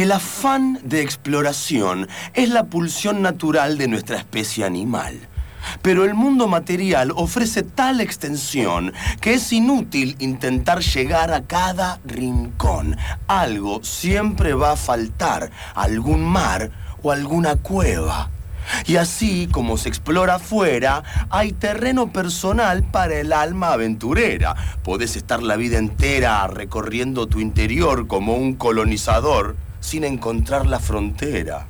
El afán de exploración es la pulsión natural de nuestra especie animal. Pero el mundo material ofrece tal extensión que es inútil intentar llegar a cada rincón. Algo siempre va a faltar, algún mar o alguna cueva. Y así como se explora afuera, hay terreno personal para el alma aventurera. Podés estar la vida entera recorriendo tu interior como un colonizador sin encontrar la frontera.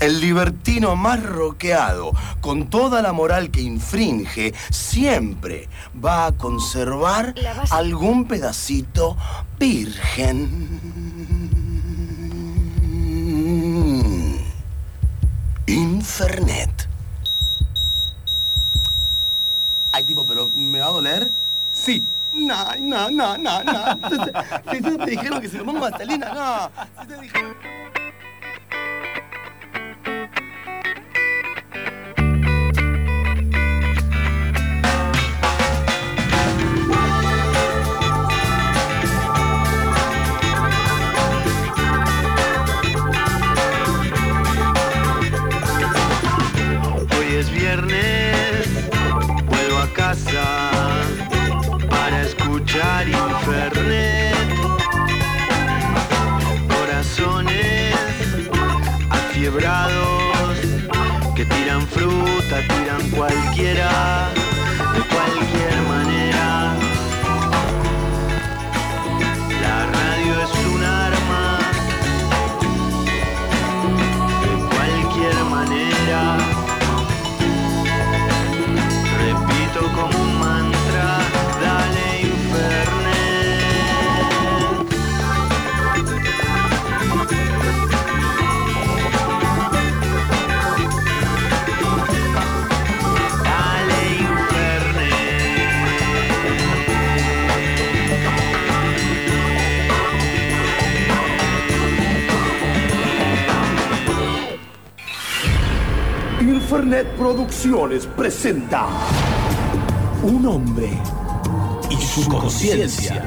El libertino más roqueado, con toda la moral que infringe, siempre va a conservar algún pedacito virgen. Infernet. Ay, tipo, pero ¿me va a doler? Sí. No, no, no, no. Si te dijeron que se lo pongo vaselina, no. Si te dijeron... escuchar Infernet. Corazones afiebrados que tiran fruta, tiran cualquiera, Infernet Producciones presenta Un hombre y su conciencia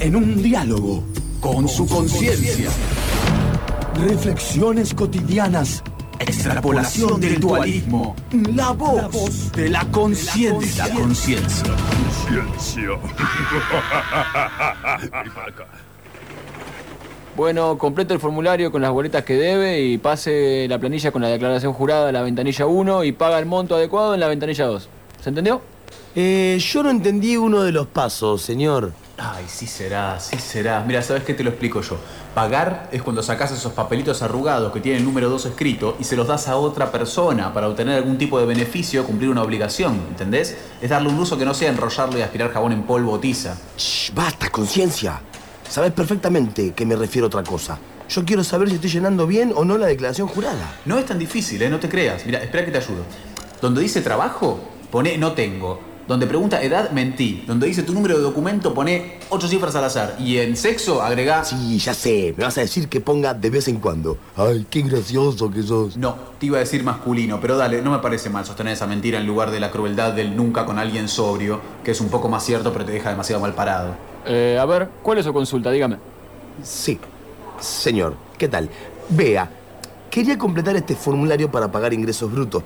en un diálogo con su conciencia. Reflexiones cotidianas, extrapolación del dualismo, la voz de la conciencia. La conciencia. Bueno, complete el formulario con las boletas que debe y pase la planilla con la declaración jurada a la ventanilla 1 y paga el monto adecuado en la ventanilla 2. ¿Se entendió? Eh, yo no entendí uno de los pasos, señor. Ay, sí será, sí será. Mira, ¿sabes qué te lo explico yo? Pagar es cuando sacas esos papelitos arrugados que tienen el número 2 escrito y se los das a otra persona para obtener algún tipo de beneficio o cumplir una obligación, ¿entendés? Es darle un uso que no sea enrollarlo y aspirar jabón en polvo o tiza. Shh, basta, conciencia. Sabes perfectamente que me refiero a otra cosa. Yo quiero saber si estoy llenando bien o no la declaración jurada. No es tan difícil, ¿eh? No te creas. Mira, espera que te ayudo. Donde dice trabajo, pone no tengo. Donde pregunta edad, mentí. Donde dice tu número de documento, pone ocho cifras al azar. Y en sexo, agrega... Sí, ya sé. Me vas a decir que ponga de vez en cuando. Ay, qué gracioso que sos. No, te iba a decir masculino, pero dale, no me parece mal sostener esa mentira en lugar de la crueldad del nunca con alguien sobrio, que es un poco más cierto, pero te deja demasiado mal parado. Eh, a ver, ¿cuál es su consulta? Dígame. Sí. Señor, ¿qué tal? Vea, quería completar este formulario para pagar ingresos brutos.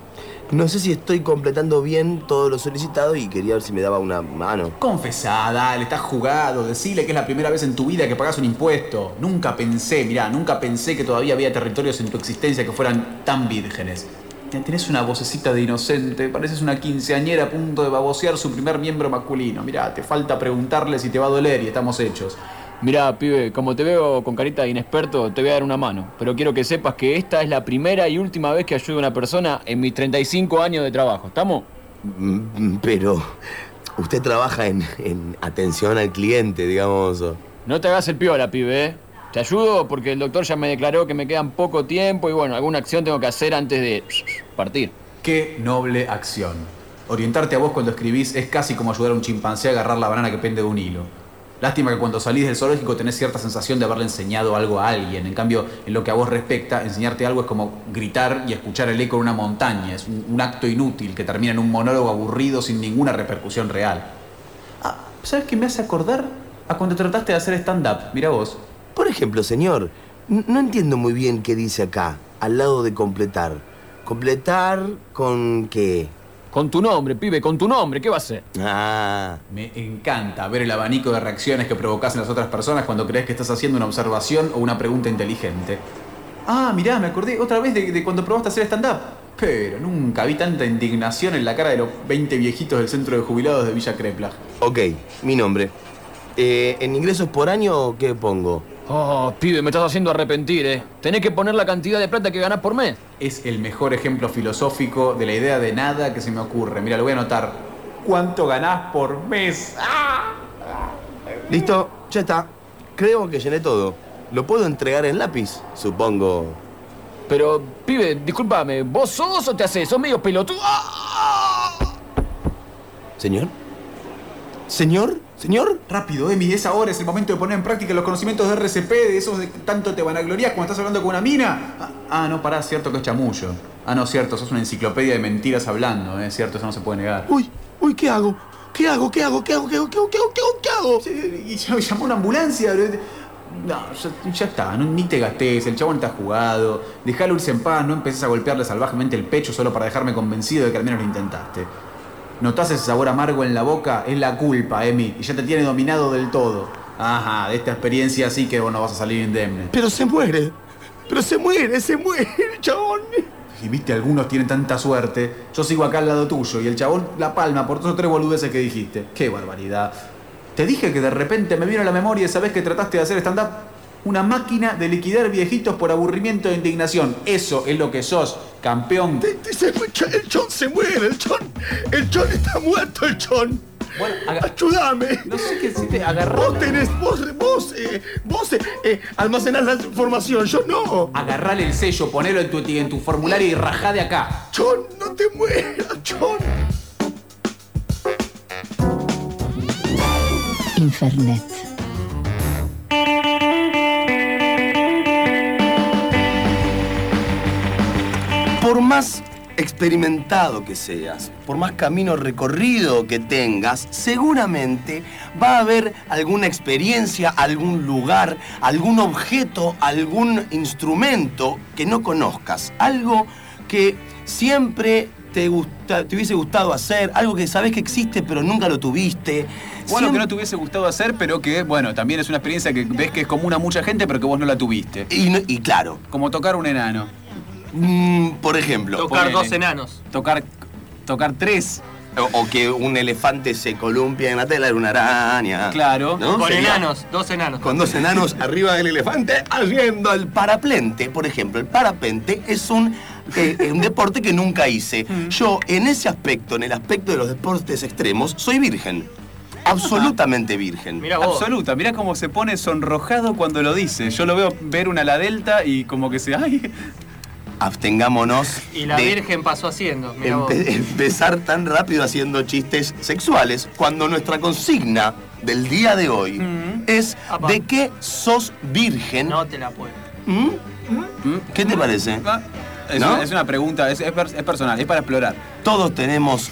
No sé si estoy completando bien todo lo solicitado y quería ver si me daba una mano. Confesá, dale, estás jugado, decile que es la primera vez en tu vida que pagas un impuesto. Nunca pensé, mirá, nunca pensé que todavía había territorios en tu existencia que fueran tan vírgenes. Tenés una vocecita de inocente, pareces una quinceañera a punto de babosear su primer miembro masculino. Mirá, te falta preguntarle si te va a doler y estamos hechos. Mirá, pibe, como te veo con carita de inexperto, te voy a dar una mano. Pero quiero que sepas que esta es la primera y última vez que ayudo a una persona en mis 35 años de trabajo. ¿Estamos? Mm, Pero usted trabaja en, en atención al cliente, digamos. No te hagas el piola, pibe, ¿eh? Te ayudo porque el doctor ya me declaró que me quedan poco tiempo y bueno, alguna acción tengo que hacer antes de partir. Qué noble acción. Orientarte a vos cuando escribís es casi como ayudar a un chimpancé a agarrar la banana que pende de un hilo. Lástima que cuando salís del zoológico tenés cierta sensación de haberle enseñado algo a alguien. En cambio, en lo que a vos respecta, enseñarte algo es como gritar y escuchar el eco de una montaña. Es un, un acto inútil que termina en un monólogo aburrido sin ninguna repercusión real. Ah, ¿sabes qué me hace acordar? A cuando trataste de hacer stand-up. Mira vos. Por ejemplo, señor, No entiendo muy bien qué dice acá, al lado de completar. ¿Completar con qué? Con tu nombre, pibe, con tu nombre, ¿qué va a ser? Ah, Me encanta ver el abanico de reacciones que provocas en las otras personas cuando crees que estás haciendo una observación o una pregunta inteligente. Ah, mirá, me acordé otra vez de, de cuando probaste hacer stand-up. Pero nunca vi tanta indignación en la cara de los 20 viejitos del centro de jubilados de Villa Crepla. ok, mi nombre. Eh, ¿En ingresos por año qué pongo? Oh, pibe, me estás haciendo arrepentir, ¿eh? Tenés que poner la cantidad de plata que ganás por mes. Es el mejor ejemplo filosófico de la idea de nada que se me ocurre. Mira, lo voy a anotar. ¿Cuánto ganás por mes? Listo, ya está. Creo que llené todo. ¿Lo puedo entregar en lápiz? Supongo. Pero, pibe, discúlpame, ¿vos sos o te haces? ¿Sos medio pelotudo? ¡Ah! ¿Señor? ¿Señor? Señor, rápido, Emi, es ahora, es el momento de poner en práctica los conocimientos de RCP, de esos de tanto te van a gloriar cuando estás hablando con una mina. Ah, ah no, pará, cierto que es chamullo. Ah, no, cierto, sos una enciclopedia de mentiras hablando, ¿eh? cierto, eso no se puede negar. Uy, uy, ¿qué hago? ¿Qué hago? ¿Qué hago? ¿Qué hago? ¿Qué hago? ¿Qué hago? ¿Qué hago? ¿Qué hago? Y llamó una ambulancia. No, ya, ya está, no, ni te gastes, el chabón está jugado. Dejalo irse en paz, no empeces a golpearle salvajemente el pecho solo para dejarme convencido de que al menos lo intentaste. ¿Notás ese sabor amargo en la boca? Es la culpa, Emi, y ya te tiene dominado del todo. Ajá, de esta experiencia sí que vos no vas a salir indemne. Pero se muere. Pero se muere, se muere, chabón. Y viste, algunos tienen tanta suerte. Yo sigo acá al lado tuyo y el chabón la palma por dos o tres boludeces que dijiste. ¡Qué barbaridad! Te dije que de repente me vino a la memoria esa vez que trataste de hacer stand-up. Una máquina de liquidar viejitos por aburrimiento e indignación. Eso es lo que sos, campeón. El chon se muere, el chon. El chon está muerto, el chon. Bueno, Ayúdame. No sé qué decirte, agarrá, Vos tenés, vos, vos, eh, vos eh, eh, almacenás la información, yo no. agarrale el sello, ponelo en tu, en tu formulario y rajá de acá. Chon, no te mueras, chon. Infernet. Más experimentado que seas, por más camino recorrido que tengas, seguramente va a haber alguna experiencia, algún lugar, algún objeto, algún instrumento que no conozcas. Algo que siempre te, gusta- te hubiese gustado hacer, algo que sabes que existe pero nunca lo tuviste. Bueno, que no te hubiese gustado hacer, pero que, bueno, también es una experiencia que ves que es común a mucha gente, pero que vos no la tuviste. y, y claro, Como tocar un enano. Mm, por ejemplo, Tocar ponele. dos enanos. Tocar, tocar tres. o, o que un elefante se columpia en la tela de una araña. Claro. ¿no? Con Sería- enanos, dos enanos. Con dos enanos arriba del elefante haciendo el paraplente. Por ejemplo, el parapente es un, eh, un deporte que nunca hice. Yo, en ese aspecto, en el aspecto de los deportes extremos, soy virgen. Absolutamente virgen. Mira vos. Absoluta, mirá cómo se pone sonrojado cuando lo dice. Yo lo veo ver una la delta y como que se. ¡Ay! Abstengámonos Y la de Virgen pasó haciendo. Vos. empezar tan rápido haciendo chistes sexuales cuando nuestra consigna del día de hoy es Apa. de qué sos virgen. No te la puedo. ¿Mm? ¿Qué te parece? Ah, Es, ¿No? una, es una pregunta, es, es es personal, es para explorar. Todos tenemos,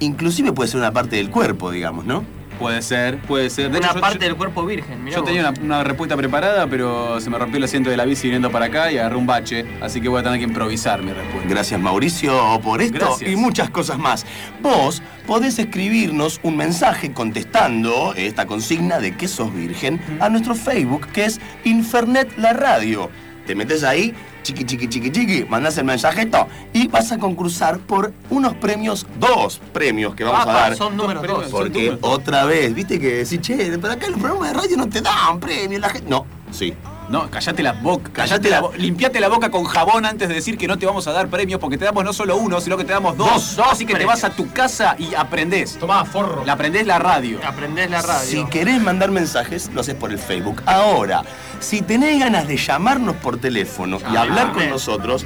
inclusive puede ser una parte del cuerpo, digamos, ¿no? Puede ser, puede ser. De Una hecho, parte yo, del cuerpo virgen. Mirá yo vos. tenía una, una respuesta preparada, pero se me rompió el asiento de la bici viniendo para acá y agarré un bache, así que voy a tener que improvisar mi respuesta. Gracias Mauricio por esto Gracias. y muchas cosas más. Vos podés escribirnos un mensaje contestando esta consigna de que sos virgen a nuestro Facebook que es Infernet la Radio. Te metes ahí, chiqui chiqui chiqui chiqui, mandás el mensajeto y vas a concursar por unos premios, dos premios que vamos a dar. son números Dos. Porque otra vez, viste que decís, che, pero acá en el programa de radio no te dan premios, la gente. No, sí. No, callate la boca, Callate la boca, limpiate la boca con jabón antes de decir que no te vamos a dar premios, porque te damos no solo uno, sino que te damos dos. Dos, dos Así que te vas a tu casa y aprendés. Tomá, forro. La aprendés la radio. Aprendés la radio. Si querés mandar mensajes, lo haces por el Facebook. Ahora, si tenés ganas de llamarnos por teléfono y Ah, hablar con nosotros,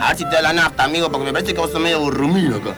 a ver si te da la nafta, amigo, porque me parece que vos sos medio burrumido acá.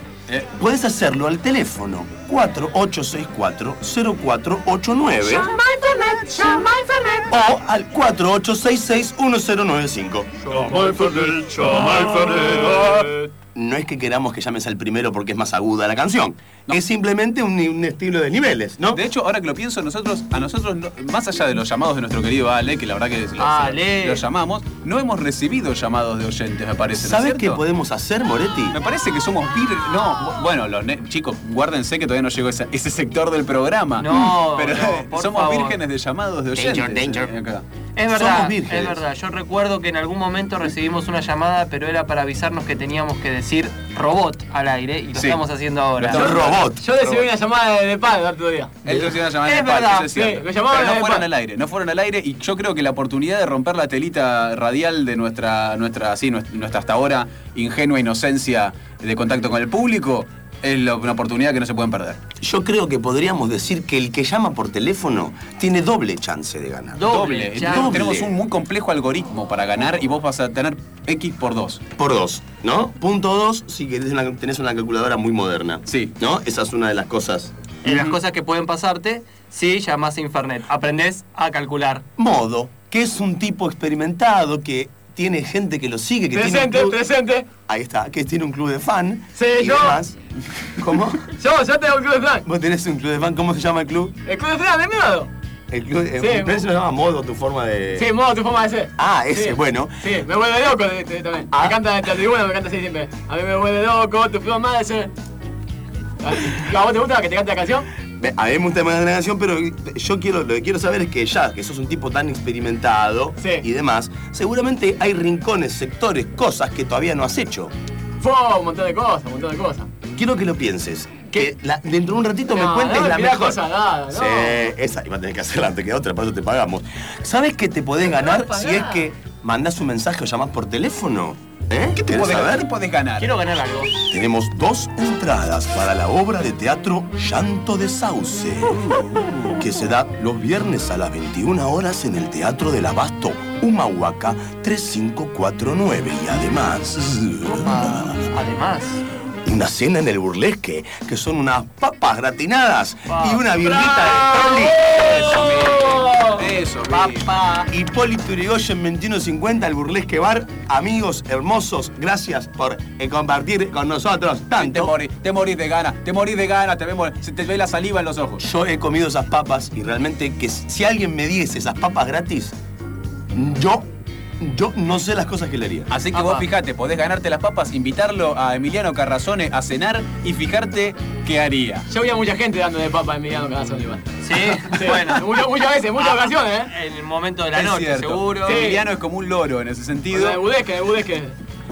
Puedes hacerlo al teléfono 4864-0489. Llama Infernet, llama Infernet. O al 4866-1095. Llama Infernet, llama Infernet no es que queramos que llames al primero porque es más aguda la canción. Es simplemente un, un estilo de niveles, ¿no? De hecho, ahora que lo pienso, nosotros, a nosotros, no- más allá de los llamados de nuestro querido Ale, que la verdad que lo, Ale. lo llamamos, no hemos recibido llamados de oyentes, me parece. ¿no es ¿Sabes qué podemos hacer, Moretti? Me parece que somos vir... No, bu- bueno, los ne- chicos, guárdense que todavía no llegó ese, ese sector del programa. No, pero no, por somos favor. vírgenes de llamados de oyentes. Danger, danger. eh, acá. Es Somos verdad, vírgenes. es verdad. Yo recuerdo que en algún momento recibimos una llamada, pero era para avisarnos que teníamos que decir robot al aire y lo Sí. estamos haciendo ahora. Yo robot. Yo recibí una llamada de, de padre el otro día. Él recibió una llamada Es de Pac, verdad, eso es cierto. Pero no de fueron al aire, no fueron al aire y yo creo que la oportunidad de romper la telita radial de nuestra, nuestra, sí, nuestra, nuestra hasta ahora ingenua inocencia de contacto con el público es una oportunidad que no se pueden perder. Yo creo que podríamos decir que el que llama por teléfono tiene doble chance de ganar. Doble, Doble. Doble. Tenemos un muy complejo algoritmo para ganar y vos vas a tener X por 2. Por dos, ¿no? Punto dos, si querés una- tenés una calculadora muy moderna. Sí. ¿No? Esa es una de las cosas. De las cosas que pueden pasarte si llamas a Infernet. Aprendés a calcular. Modo, que es un tipo experimentado que tiene gente que lo sigue, que tiene Presente, club- presente. Ahí está, que tiene un club de fan. Sí, y yo. demás. ¿Cómo? Yo, yo tengo un club de flan. Vos tenés un club de fan, ¿cómo se llama el club? El club de flan, de miedo. El club de, Sí, pero se llama modo, tu forma de. Sí, modo tu forma de ser. Ah, ese, Sí. bueno. Sí, me vuelve loco también. Ah. Me canta en la tribuna, me canta así siempre. A mí me vuelve loco tu forma de ser. ¿A vos te gusta que te cante la canción? A gusta más la canción, pero yo quiero, lo que quiero saber es que ya, que sos un tipo tan experimentado Sí. y demás, seguramente hay rincones, sectores, cosas que todavía no has hecho. Fue un montón de cosas, un montón de cosas. Quiero que lo pienses. Que la- dentro de un ratito me cuentes no la mejor. cosas dadas, no. Sí, esa iba a tener que hacerla antes que otra, por eso te pagamos. ¿Sabes qué te podés ganar si es que mandás un mensaje o llamás por teléfono? ¿Eh? ¿Qué te ¿Querés podés, saber? qué podés ganar? Quiero ganar algo. Tenemos dos entradas para la obra de teatro Llanto de Sauce, que se da los viernes a las 21 horas en el Teatro del Abasto, Humahuaca 3549. Y además, además. Una cena en el burlesque, que son unas papas gratinadas y una birrita de Eso, Papá. Poli. Y Poli Turigoyen 2150, el burlesque bar. Amigos hermosos, gracias por eh, compartir con nosotros Te tanto. morís, te morís de ganas, te morís de ganas, te vemos, se te ve la saliva en los ojos. Yo he comido esas papas y realmente que si alguien me diese esas papas gratis, yo, yo no sé las cosas que le haría. Así que vos fijate, podés ganarte las papas, invitarlo a Emiliano Carrazone a cenar y fijarte qué haría. Yo vi a mucha gente dando de papa en Emiliano Cazón igual. Sí, bueno. Muchas, muchas veces, muchas ocasiones, ¿eh? En el momento de la Es noche, cierto. seguro. Sí. Emiliano es como un loro en ese O sentido. sea, de budesque, de budesque.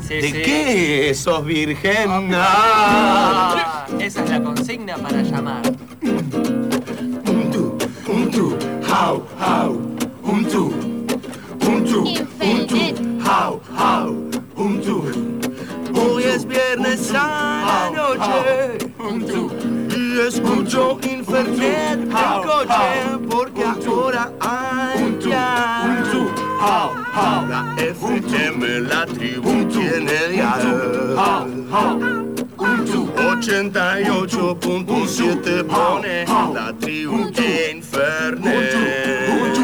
Sí, ¿De sí. qué sos virgen? Ah, esa es la consigna para llamar. Un tu, un tu, how, how, un tu, how, how, un tu. Hoy es viernes a la noche, y escucho Infernet en coche, porque ahora hay. La FM, la tribu tiene dial. 88.7 pone la tribu Infernet.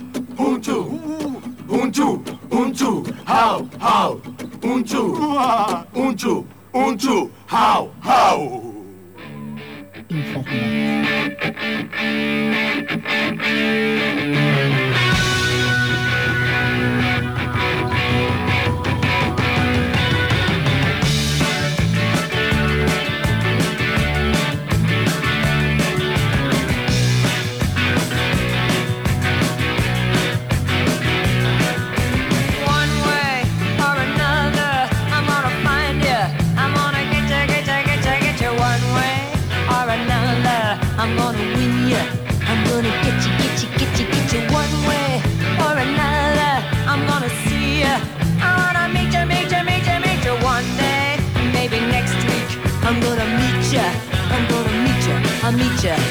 junto, junto, junto, how, how, junto, junto, junto, how, how. One Meet you.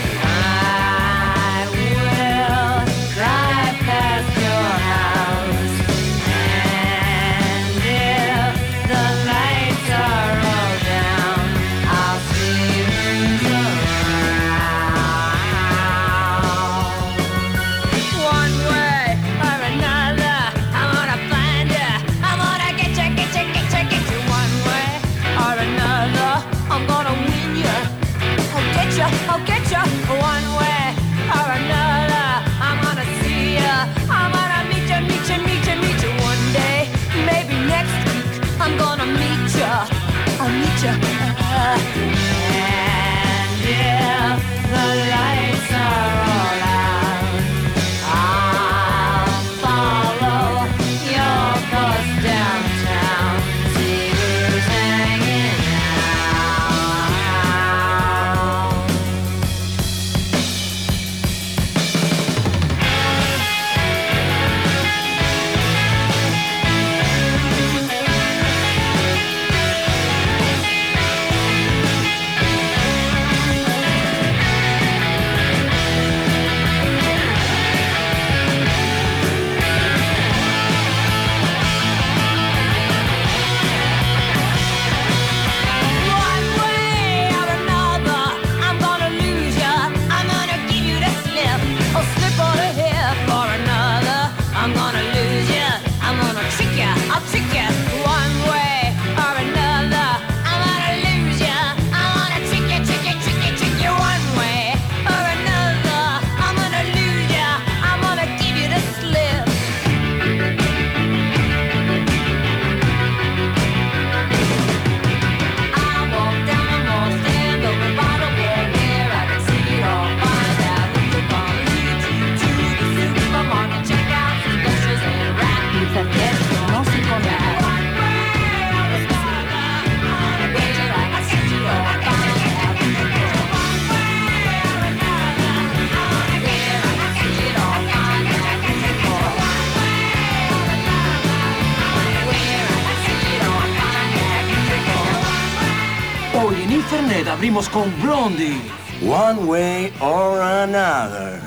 Abrimos con Blondie. One way or another.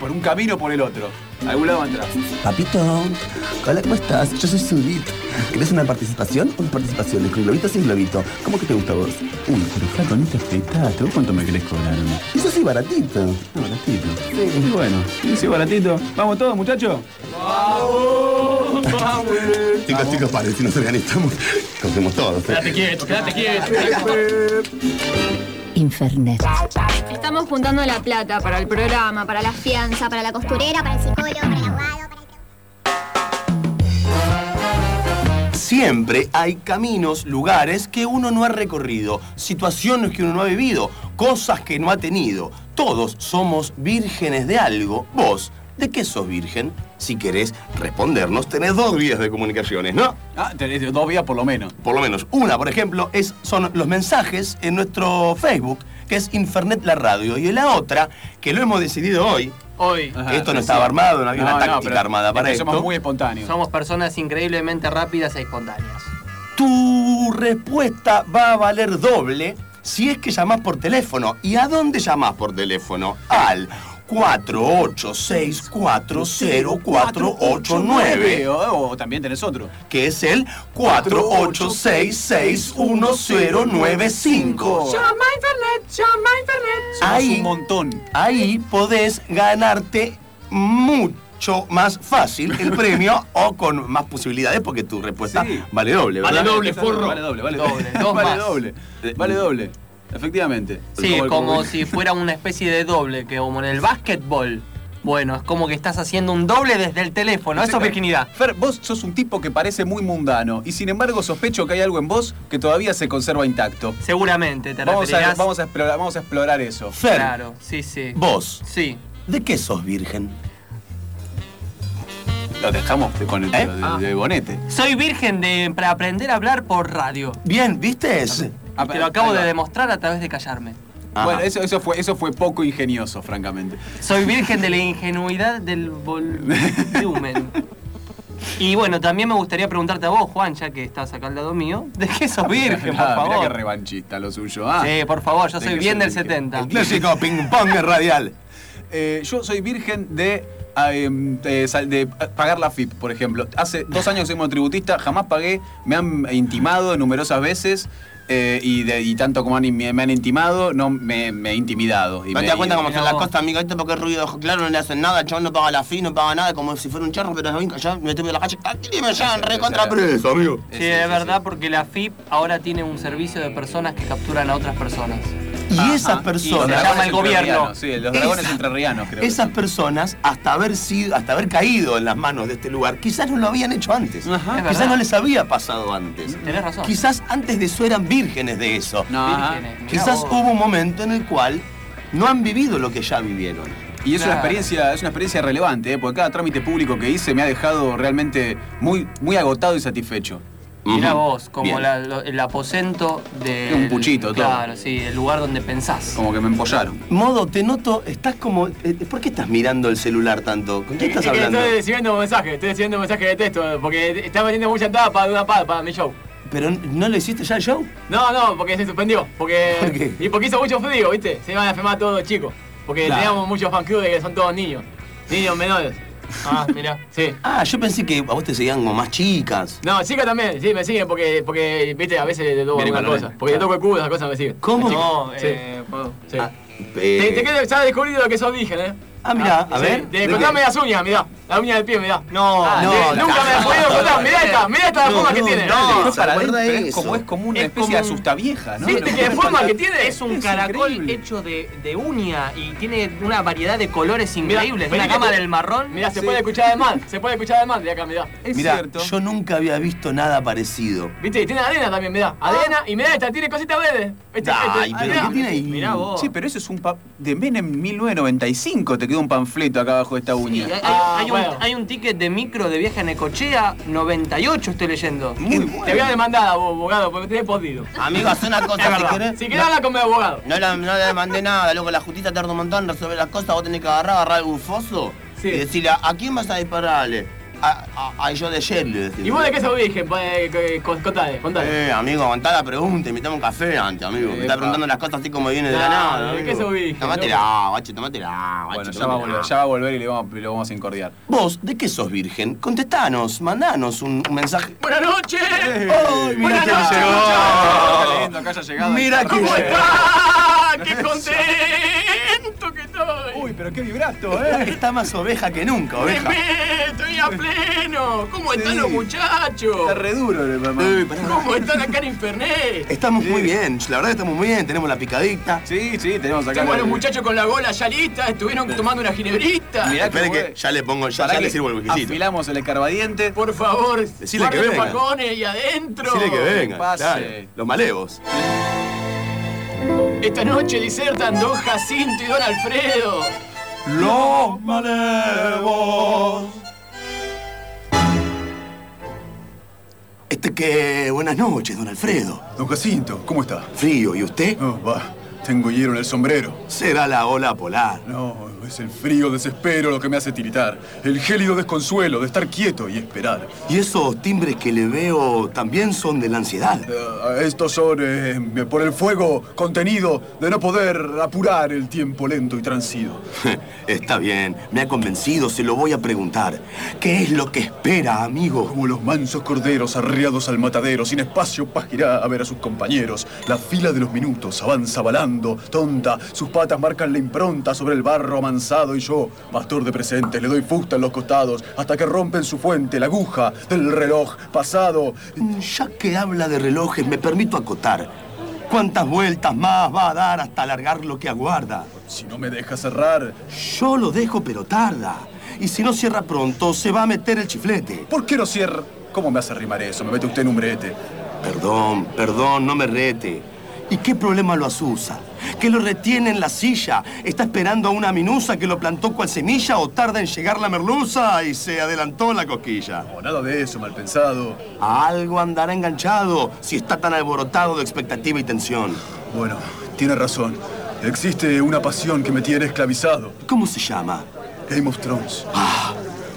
Por un camino o por el otro. A algún lado entrar. Papito, hola, ¿cómo estás? Yo soy Sudit. ¿Querés una participación o participaciones? ¿Con globito sin globito? ¿Cómo que te gusta a vos? Uy, pero flaco, no te afeitaste. ¿Vos cuánto me querés cobrar? Eso sí, baratito. No, baratito. Sí. Bueno, ¿y si baratito? ¿Vamos todos, muchachos? Chicos, chicos, paren, si nos organizamos, cogemos todos. ¿eh? quieto, quédate quieto. Estamos juntando la plata para el programa, para la fianza, para la costurera, para el psicólogo, para el abogado. para- Siempre hay caminos, lugares que uno no ha recorrido, situaciones que uno no ha vivido, cosas que no ha tenido. Todos somos vírgenes de algo. Vos, ¿de qué sos virgen? Si querés respondernos, tenés dos vías de comunicaciones, ¿no? Ah, tenés dos vías por lo menos. Por lo menos una, por ejemplo, es, son los mensajes en nuestro Facebook, que es Infernet la Radio. Y la otra, que lo hemos decidido hoy, Hoy Ajá, esto no sí. estaba armado, no había una No, táctica armada para esto. Somos muy espontáneos. somos personas increíblemente rápidas e espontáneas. Tu respuesta va a valer doble si es que llamás por teléfono. ¿Y a dónde llamás por teléfono? Al 48640489, O, o también tenés otro. que es el 48661095. Somos Ahí. un montón. Ahí podés ganarte mucho más fácil el premio o con más posibilidades porque tu respuesta Sí. vale doble, ¿verdad? Vale doble, forro. Vale doble, vale Doble, doble. dos vale más. doble. Vale doble. Efectivamente. Sí, como si fuera una especie de doble, que como en el básquetbol. Bueno, es como que estás haciendo un doble desde el teléfono. Eso es virginidad. Fer, vos sos un tipo que parece muy mundano y sin embargo sospecho que hay algo en vos que todavía se conserva intacto. Seguramente te Vamos a, referirás... vamos, a explorar, vamos a explorar eso. Fer, Claro, sí, sí. vos, Sí. ¿de qué sos virgen? Lo dejamos con el ¿Eh? pelo de, de bonete. Soy virgen de para aprender a hablar por radio. Bien, ¿viste? Es- Ah, Te lo acabo de demostrar a través de callarme. Ajá. Bueno, eso, eso, fue, eso fue poco ingenioso, francamente. Soy virgen de la ingenuidad del volumen. Y bueno, también me gustaría preguntarte a vos, Juan, ya que estás acá al lado mío, ¿de qué sos virgen, por Ah, Mirá qué favor? revanchista lo suyo. Ah. Sí, por favor, yo ¿De soy bien soy del virgen? 70. El clásico ping-pong radial. Eh, yo soy virgen de, ah, em, de pagar la FIP, por ejemplo. Hace dos años soy monotributista, jamás pagué, me han intimado numerosas veces. Eh, y, de- y tanto como han, me, me han intimado, no me, me he intimidado. Y ¿No me te das cuenta cómo son las cosas, amigo? ¿Viste? Porque el ruido claro no le hacen nada, el chabón no paga la fi, no paga nada, como si fuera un charro, pero es ya me en la calle, y me llevan re contra preso, amigo. Sí, es verdad, porque la FIP ahora tiene un servicio de personas que capturan a otras personas. Y Ajá. esas personas, Se llama el gobierno. Sí, los dragones Esa- entrerrianos, creo. esas son. personas, hasta haber sido, hasta haber caído en las manos de este lugar, quizás no lo habían hecho antes. Ajá. Quizás no les había pasado antes. Tenés razón. Quizás antes de eso eran vírgenes de eso. No. Vírgenes, Quizás vos. hubo un momento en el cual no han vivido lo que ya vivieron. Y es una experiencia, es una experiencia relevante, ¿eh? porque cada trámite público que hice me ha dejado realmente muy, muy agotado y satisfecho. Mirá vos, como Bien. la- lo- el aposento de. Un puchito, todo. Claro, sí, el lugar donde pensás. Como que me empollaron. Modo, te noto, estás como. eh, ¿Por qué estás mirando el celular tanto? ¿Con quién estás hablando? Estoy recibiendo mensajes, estoy recibiendo mensajes de texto, porque está metiendo mucha tapa de una pala para mi show. ¿Pero no lo hiciste ya el show? No, no, porque se suspendió. Porque, ¿Por qué? Y porque hizo mucho frío, ¿viste? Se iban a enfermar todos los chicos. Porque Claro. teníamos muchos fan clubes que son todos niños. Niños menores. Ah, mirá, sí. Ah, yo pensé que a vos te seguían como más chicas. No, chicas también, sí, me siguen porque, porque viste, a veces le toco alguna cosa. Porque le toco el culo, esas cosas me siguen. ¿Cómo? No, Sí. eh, puedo- Sí. Ah, Te, eh, te quedo, ya descubrido que sos virgen, ¿eh? Ah, mirá, a sí. ver. De ¿de contarme qué? las uñas, mirá. La uña del pie, mirá. No, Ah, no, de- nunca me he podido contar. Mirá esta, mirá esta la no, forma que tiene. no. No, ¿se para adentro de es como, es como una Es especie como de un- asusta vieja, ¿no? ¿qué puede forma que tiene? Es un Es caracol increíble. hecho de, de uña y tiene una variedad de colores Mirá, increíbles. vení una que gama del marrón. Mirá, se Sí. puede escuchar de mal, se puede escuchar de mal de acá, mirá. Es Mirá, cierto. yo nunca había visto nada parecido. ¿Viste? Y tiene arena también, mirá. Arena y mirá esta, tiene cositas verdes. Este, Ay, este, pero mirá. ¿qué tiene ahí? Mirá vos. Sí, pero eso es un de Menem 1995 te quedó un panfleto acá abajo de esta uña. hay- Ah, hay un, bueno. hay un ticket de micro de viaje a Necochea 98, estoy leyendo. Muy Te bueno. voy a demandar, abogado, porque me tenés podido. Amigo, haz una cosa, si querés. Si querés hablar con mi abogado. No, la- no le mandé nada, loco. La justicia tarda un montón en resolver las cosas. Vos tenés que agarrar, agarrar algún foso Sí. y decirle, ¿a quién vas a dispararle? A- yo de ayer le decía. ¿Y vos de qué sos virgen? Pues, eh, con- Contale, contale. Eh, amigo, aguantá la pregunta, invitame un café antes, amigo. Me está preguntando las cosas así como viene de la nada. ¿de qué sos virgen, Tomátela, guacho, tomátela, guacho, Bueno, ya va a volver, tomátela. ya va a volver y le vamos, lo vamos a incordiar. Vos, ¿de qué sos virgen? Contestanos, mandanos un, un mensaje. ¡Buenas noches! ¡Ay, mira noches, llegó! Qué lindo que haya llegado. Mira quién ¿Cómo llegó. están? ¡Qué contento que estoy! Uy, pero qué vibrato, ¿eh? Está más oveja que nunca, oveja. ¡Estoy a pleno! ¿Cómo están Sí. los muchachos? Está re duro, el mamá. ¿Cómo están acá en Infernet? Estamos muy bien, la verdad que estamos muy bien. Tenemos la picadita. Sí, sí, tenemos acá. Tengo a los muchachos con la gola ya lista, estuvieron tomando una ginebrita. Mirá Espere que que ya le pongo, ya, ya le sirvo el whiskycito. Afilamos el escarbadiente. Por favor, Decile que los balcones ahí adentro. Decile que venga. pase. claro. Los malevos. Esta noche disertan Don Jacinto y Don Alfredo. Los malevos. Este que. Buenas noches, don Alfredo. Don Jacinto, ¿cómo está? Frío, ¿y usted? Oh, va, tengo hielo en el sombrero. Será la ola polar. No, es el frío desespero lo que me hace tiritar. El gélido desconsuelo de estar quieto y esperar. Y esos timbres que le veo también son de la ansiedad. Eh, estos son eh, por el fuego contenido de no poder apurar el tiempo lento y transido. Está bien, me ha convencido, se lo voy a preguntar. ¿Qué es lo que espera, amigo? Como los mansos corderos arriados al matadero, sin espacio pagirá a ver a sus compañeros. La fila de los minutos avanza balando, tonta, sus patas marcan la impronta sobre el barro amansado y yo, pastor de presentes, le doy fusta en los costados hasta que rompen su fuente la aguja del reloj pasado. Ya que habla de relojes, me permito acotar. ¿Cuántas vueltas más va a dar hasta alargar lo que aguarda? Si no me deja cerrar, Yo lo dejo, pero tarda. Y si no cierra pronto, se va a meter el chiflete. ¿por qué no cierra? ¿Cómo me hace rimar eso? Me mete usted en un brete. Perdón, perdón, no me rete. ¿Y qué problema lo asusa? ¿Que lo retiene en la silla? ¿Está esperando a una minusa que lo plantó cual semilla o tarda en llegar la merluza y se adelantó la cosquilla? No, nada de eso, mal pensado. A algo andará enganchado si está tan alborotado de expectativa y tensión. Bueno, tiene razón. Existe una pasión que me tiene esclavizado. ¿Cómo se llama? Game of Thrones. Ah,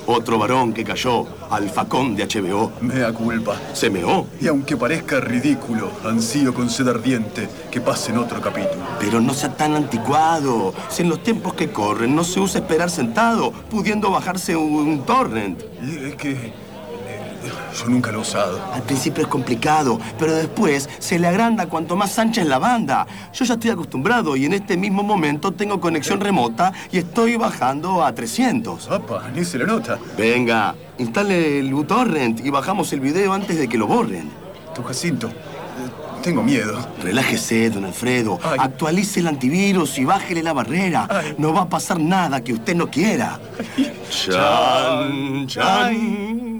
otro varón que cayó al facón de HBO. Mea culpa. Se meó, Y aunque parezca ridículo, ansío con sed ardiente que pase en otro capítulo. pero no sea tan anticuado. Si en los tiempos que corren no se usa esperar sentado, pudiendo bajarse un, un torrent. Y es que yo nunca lo he usado. Al principio es complicado, pero después se le agranda cuanto más ancha es la banda. Yo ya estoy acostumbrado y en este mismo momento tengo conexión remota y estoy bajando a 300. Apa, ni se le nota. Venga, instale el uTorrent y bajamos el video antes de que lo borren. Don Jacinto, tengo miedo. Relájese, don Alfredo. Ay. Actualice el antivirus y bájele la barrera. Ay. No va a pasar nada que usted no quiera. Chan, chan.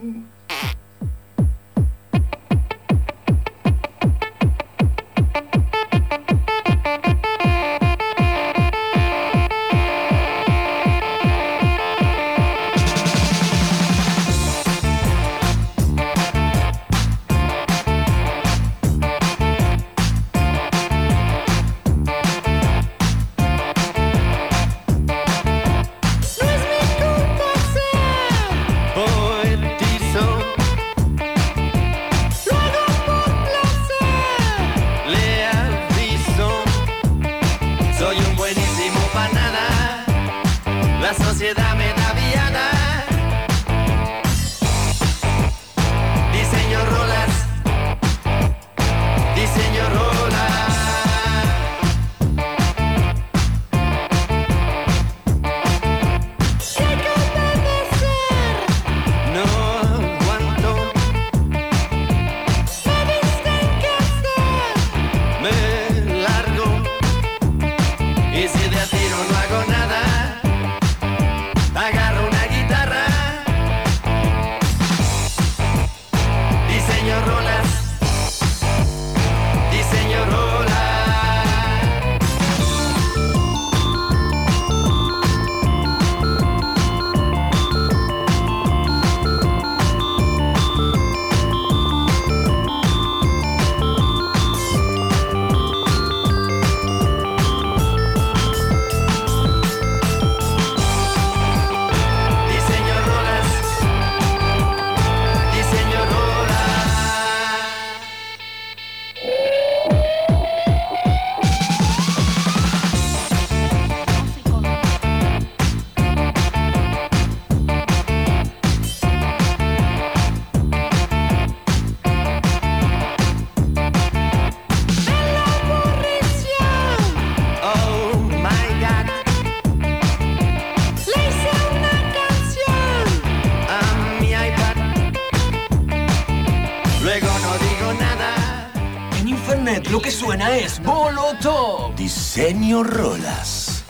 Diseño Rolas.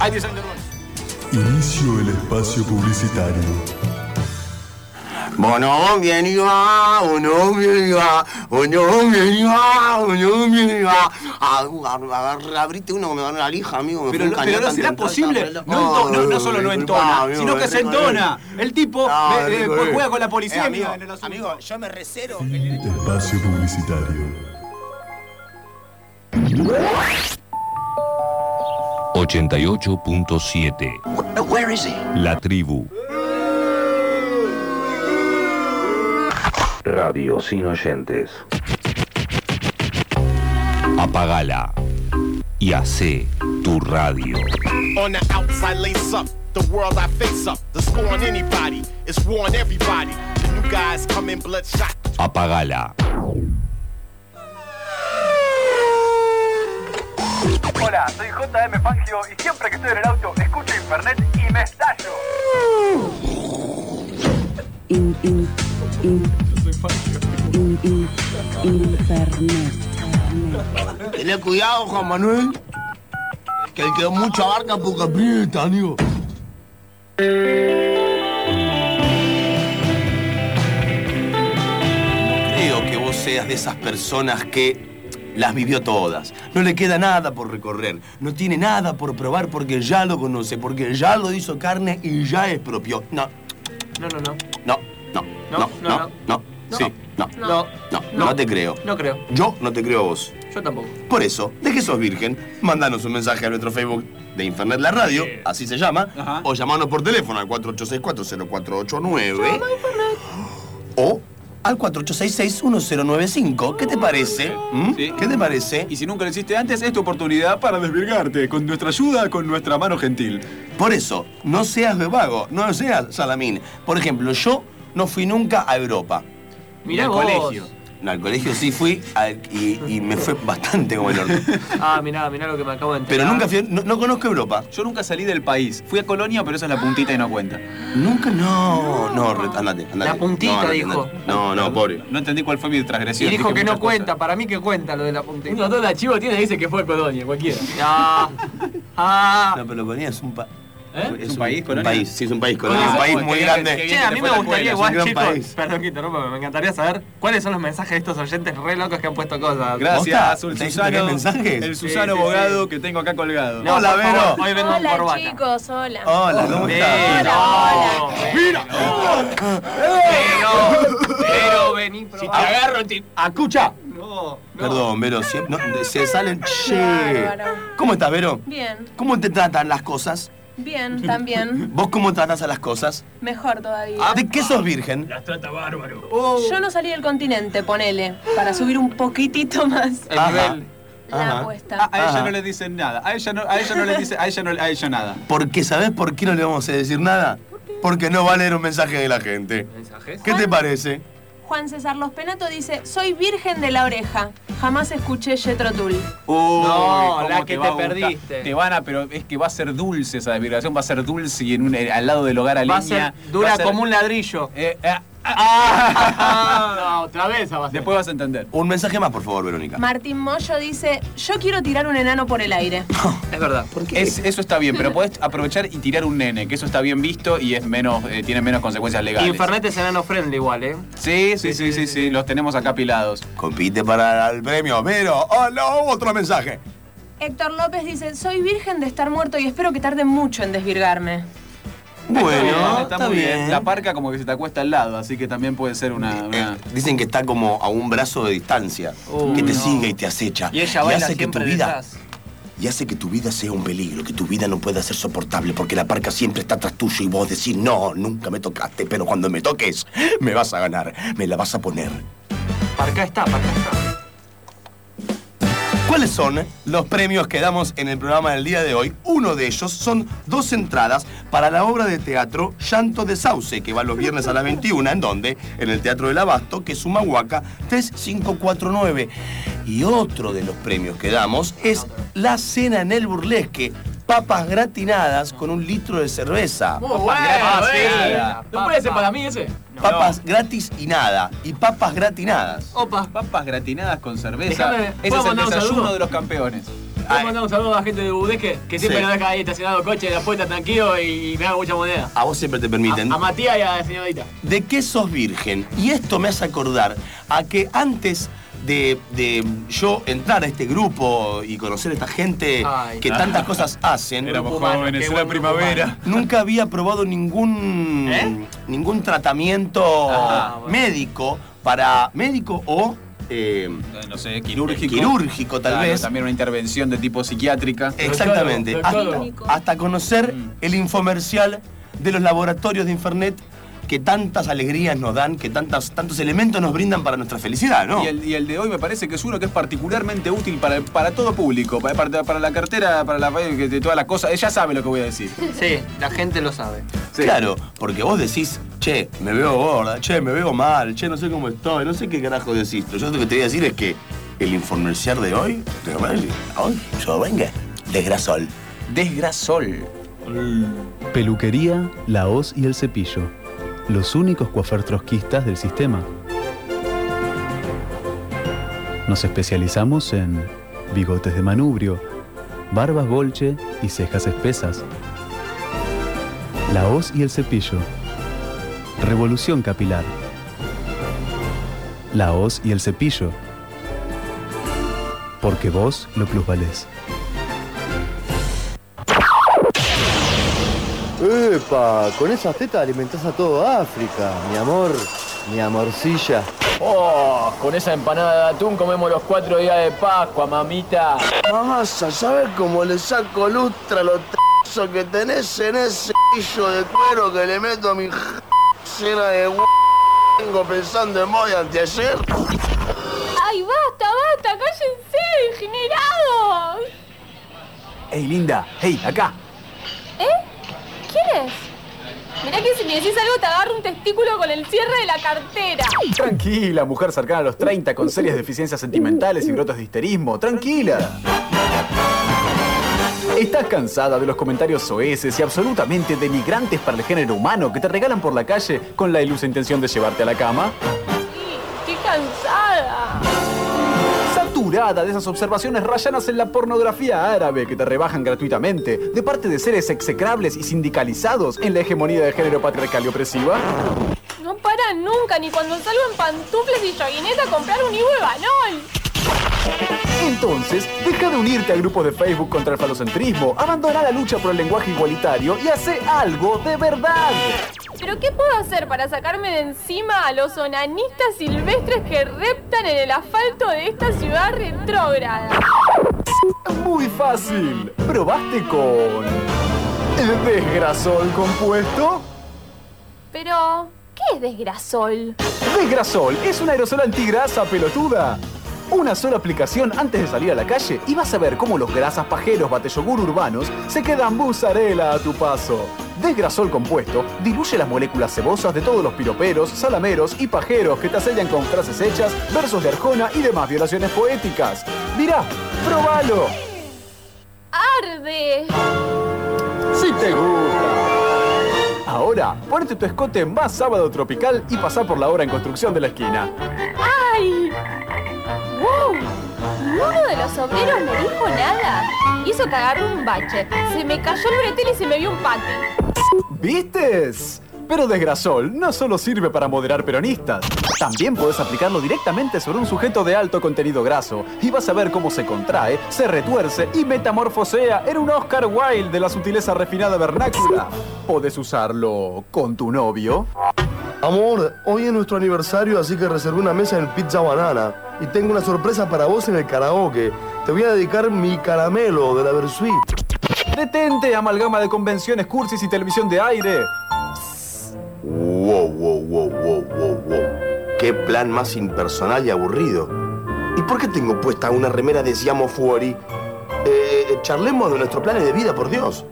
Hay diseño de rolas. Inicio el espacio publicitario. Bueno, bien iba, bueno, bien iba, bueno, bien iba, bueno, bien iba. Ah, agarra- Abrite uno que me ganó la lija, amigo. me Pero, no- pero no será posible. No, ento- no, no solo no entona, amigo, sino que se entona. El tipo No, eh, eh, juega con la policía. Eh, amigo, amigo, yo me recero. Espacio publicitario. 88.7 Where is he? La tribu. Radio sin oyentes. Apagala y hace tu radio. On the outside, lace up. The world I face up. The score on anybody. It's war on everybody. The new guys come in bloodshot. Apagala. Hola, soy JM Fangio y siempre que estoy en el auto escucho Infernet y me estallo. In, in, in, in, in, Internet. Cuidado, Juan Manuel. Que el que mucho abarca poco aprieta, amigo. Creo que vos seas de esas personas que las vivió todas. No le queda nada por recorrer. No tiene nada por probar porque ya lo conoce, porque ya lo hizo carne y ya es propio. No, No, no, no. no, no, No, no, no, no, no. no, No. sí, no, No. no, no, no te creo. No creo. Yo no te creo a vos. Yo tampoco. Por eso, de que sos virgen, mandanos un mensaje a nuestro Facebook de Infernet La Radio, así se llama, o llamanos por teléfono al 48640489 o al 48661095. ¿Qué te parece? ¿Mm? ¿Qué te parece? Y si nunca lo hiciste antes, es tu oportunidad para desvirgarte con nuestra ayuda, con nuestra mano gentil. Por eso, no seas vago, no seas salamín. Por ejemplo, yo no fui nunca a Europa. Mirá al vos. colegio. No, al colegio sí fui al- y, y me fue bastante como el orto. Ah, mirá, mirá lo que me acabo de enterar. Pero nunca fui, no, no conozco Europa. Yo nunca salí del país. Fui a Colonia, pero esa es la puntita y no cuenta. Nunca, no, no, re- andate, andate. La puntita, No, andate, dijo. andate. No, no, pobre. No entendí cuál fue mi transgresión. Y dijo dije que no cosas. cuenta, para mí que cuenta lo de la puntita. Un montón de archivos tiene que dice que fue a Colonia, cualquiera. Ah, ah. No, pero Colonia es un, pa- ¿Es un país, un Colonia? país, sí, es un país, Colonia es un país muy grande. Che, a mí me gustaría igual, chicos. país. Perdón que interrumpa, pero me encantaría saber cuáles son los mensajes de estos oyentes re locos que han puesto cosas. Gracias, el ¿Estás diciendo que hay Susano, mensajes? el Susano sí, sí. que tengo acá colgado. No, Hola, Vero. Hoy vengo en Hola corbata. chicos, hola. Hola, ¿cómo estás? Pero, Hola, mira, pero, pero vení, Si te agarro, te... Escucha. No, no. Perdón, Vero, siempre- no, se salen. Che. ¿Cómo estás, Vero? Bien, ¿Cómo te tratan las cosas? Bien, también. ¿Vos cómo tratas a las cosas? Mejor todavía. ¿De qué sos virgen? Las trata bárbaro. Yo no salí del continente, ponele, para subir un poquitito más El Ajá. nivel. la Ajá. apuesta. A, a ella Ajá. no le dicen nada. A ella no, a ella no le dice, a ella no, a ella nada. Porque, ¿sabés por qué no le vamos a decir nada? Porque no va a leer un mensaje de la gente. ¿Mensajes? ¿Qué te parece? Juan César Los Penato dice, soy virgen de la oreja. Jamás escuché Jetro Tull. Uy, No, la que te perdiste. Te van a, pero es que va a ser dulce esa desvirgación, va a ser dulce y en un, eh, al lado del hogar a Va a leña. ser dura va a ser- como un ladrillo. Eh, eh, Ah, No, otra vez va a ser. después vas a entender. Un mensaje más, por favor, Verónica. Martín Moyo dice, yo quiero tirar un enano por el aire. es verdad. Es- eso está bien, pero podés aprovechar y tirar un nene, que eso está bien visto y es menos, eh, tiene menos consecuencias legales. Infernet es enano friendly igual, ¿eh? Sí, sí, sí, sí, sí, los tenemos acá apilados. Compite para el premio, Vero. ¡Oh, no! Otro mensaje. Héctor López dice, soy virgen de estar muerto y espero que tarde mucho en desvirgarme. Bueno, está, muy bien. La parca como que se te acuesta al lado, así que también puede ser una... una- Eh, dicen que está como a un brazo de distancia, Uh, que te no. sigue y te acecha. Y ella baila hace que tu vida detrás. y hace que tu vida sea un peligro, que tu vida no pueda ser soportable, porque la parca siempre está tras tuyo y vos decís, no, nunca me tocaste, pero cuando me toques, me vas a ganar, me la vas a poner. Para acá está, para acá está. ¿Cuáles son los premios que damos en el programa del día de hoy? Uno de ellos son dos entradas para la obra de teatro Llanto de Sauce, que va los viernes a las 21, en donde, en el Teatro del Abasto, que es Humahuaca 3549. Y otro de los premios que damos es la cena en el burlesque. Papas gratinadas con un litro de cerveza. Muy bueno, eh. ¿No puede ser para mí ese? Papas gratis y nada. Y papas gratinadas. Opa. Papas gratinadas con cerveza. Déjame- Ese ¿puedo es el mandar un desayuno saludo? de los campeones. Quiero mandar un saludo a la gente de Budeque, que siempre Sí. nos deja ahí estacionado coche en la puerta tranquilo y me da mucha moneda. A vos siempre te permiten. A Matías y a la señorita. ¿De qué sos virgen? Y esto me hace acordar a que antes de, de yo entrar a este grupo y conocer a esta gente Ay, que no. tantas cosas hacen, Éramos jóvenes, era primavera. nunca había probado ningún ¿Eh? ningún tratamiento Ah, bueno. médico para médico o eh, No sé, quirúrgico. Quirúrgico, tal Claro, vez. También una intervención de tipo psiquiátrica. Exactamente. Hasta, hasta conocer Mm. el infomercial de los laboratorios de Infernet que tantas alegrías nos dan, que tantas, tantos elementos nos brindan para nuestra felicidad, ¿no? Y, el, y el de hoy me parece que es uno que es particularmente útil para, para todo público, para, para- para la cartera, para la que de todas las cosas. Ella sabe lo que voy a decir. Sí, la gente lo sabe. Claro, porque vos decís, che, me veo gorda, che, me veo mal, che, no sé cómo estoy, no sé qué carajo decís. Yo lo que te voy a decir es que el infomercial de hoy, de hoy, hoy, yo venga, desgrasol. Desgrasol. Peluquería, la hoz y el cepillo. Los únicos coafer trotskistas del sistema. Nos especializamos en bigotes de manubrio, barbas bolche y cejas espesas. La hoz y el cepillo. Revolución capilar. La hoz y el cepillo. Porque vos lo plusvalés. Epa, con esas tetas alimentás a todo África, mi amor, mi amorcilla. Oh, con esa empanada de atún comemos los cuatro días de Pascua, mamita. Mamasa, ¿sabes cómo le saco lustra a los trazos que tenés en ese pillo de cuero que le meto a mi llena de hue- Vengo pensando en vos de anteayer. ¡Ay, basta, basta! ¡Cállense, degenerados! Ey, linda, hey, acá. ¿Eh? ¿Quién es? Mirá que si me decís algo te agarro un testículo con el cierre de la cartera. Tranquila, mujer cercana a los 30 con serias deficiencias sentimentales y brotes de histerismo. Tranquila. ¿Estás cansada de los comentarios soeces y absolutamente denigrantes para el género humano que te regalan por la calle con la ilusa intención de llevarte a la cama? De esas observaciones rayanas en la pornografía árabe que te rebajan gratuitamente de parte de seres execrables y sindicalizados en la hegemonía de género patriarcal y opresiva? No para nunca, ni cuando salgo en pantuflas y joguineta a comprar un Ivo Evanol. Entonces, deja de unirte a grupos de Facebook contra el falocentrismo, abandona la lucha por el lenguaje igualitario y hace algo de verdad. ¿Pero qué puedo hacer para sacarme de encima a los onanistas silvestres que reptan en el asfalto de esta ciudad retrógrada? Muy fácil. ¿Probaste con el desgrasol compuesto? Pero, ¿qué es desgrasol? Desgrasol es un aerosol antigrasa pelotuda. Una sola aplicación antes de salir a la calle y vas a ver cómo los grasas pajeros batellogur urbanos se quedan musarela a tu paso. Desgrasol compuesto diluye las moléculas cebosas de todos los piroperos, salameros y pajeros que te asellan con frases hechas, versos de Arjona y demás violaciones poéticas. Mirá, probalo. ¡Arde! Si te gusta. Ahora, ponete tu escote más sábado tropical y pasá por la obra en construcción de la esquina. ¡Ay! Ninguno de los obreros me dijo nada. Hizo que agarré un bache. Se me cayó el bretel y se me vio un pati. ¿Vistes? Pero Desgrasol no solo sirve para moderar peronistas. También puedes aplicarlo directamente sobre un sujeto de alto contenido graso y vas a ver cómo se contrae, se retuerce y metamorfosea en un Oscar Wilde de la sutileza refinada vernácula. Podés usarlo con tu novio. Amor, hoy es nuestro aniversario, así que reservé una mesa en el Pizza Banana. Y tengo una sorpresa para vos en el karaoke. Te voy a dedicar mi caramelo de la Versuit. Detente, amalgama de convenciones, cursis y televisión de aire. Wow, wow, wow, wow, wow, wow. Qué plan más impersonal y aburrido. ¿Y por qué tengo puesta una remera de Siamo Fuori? Eh, charlemos de nuestros planes de vida, por Dios.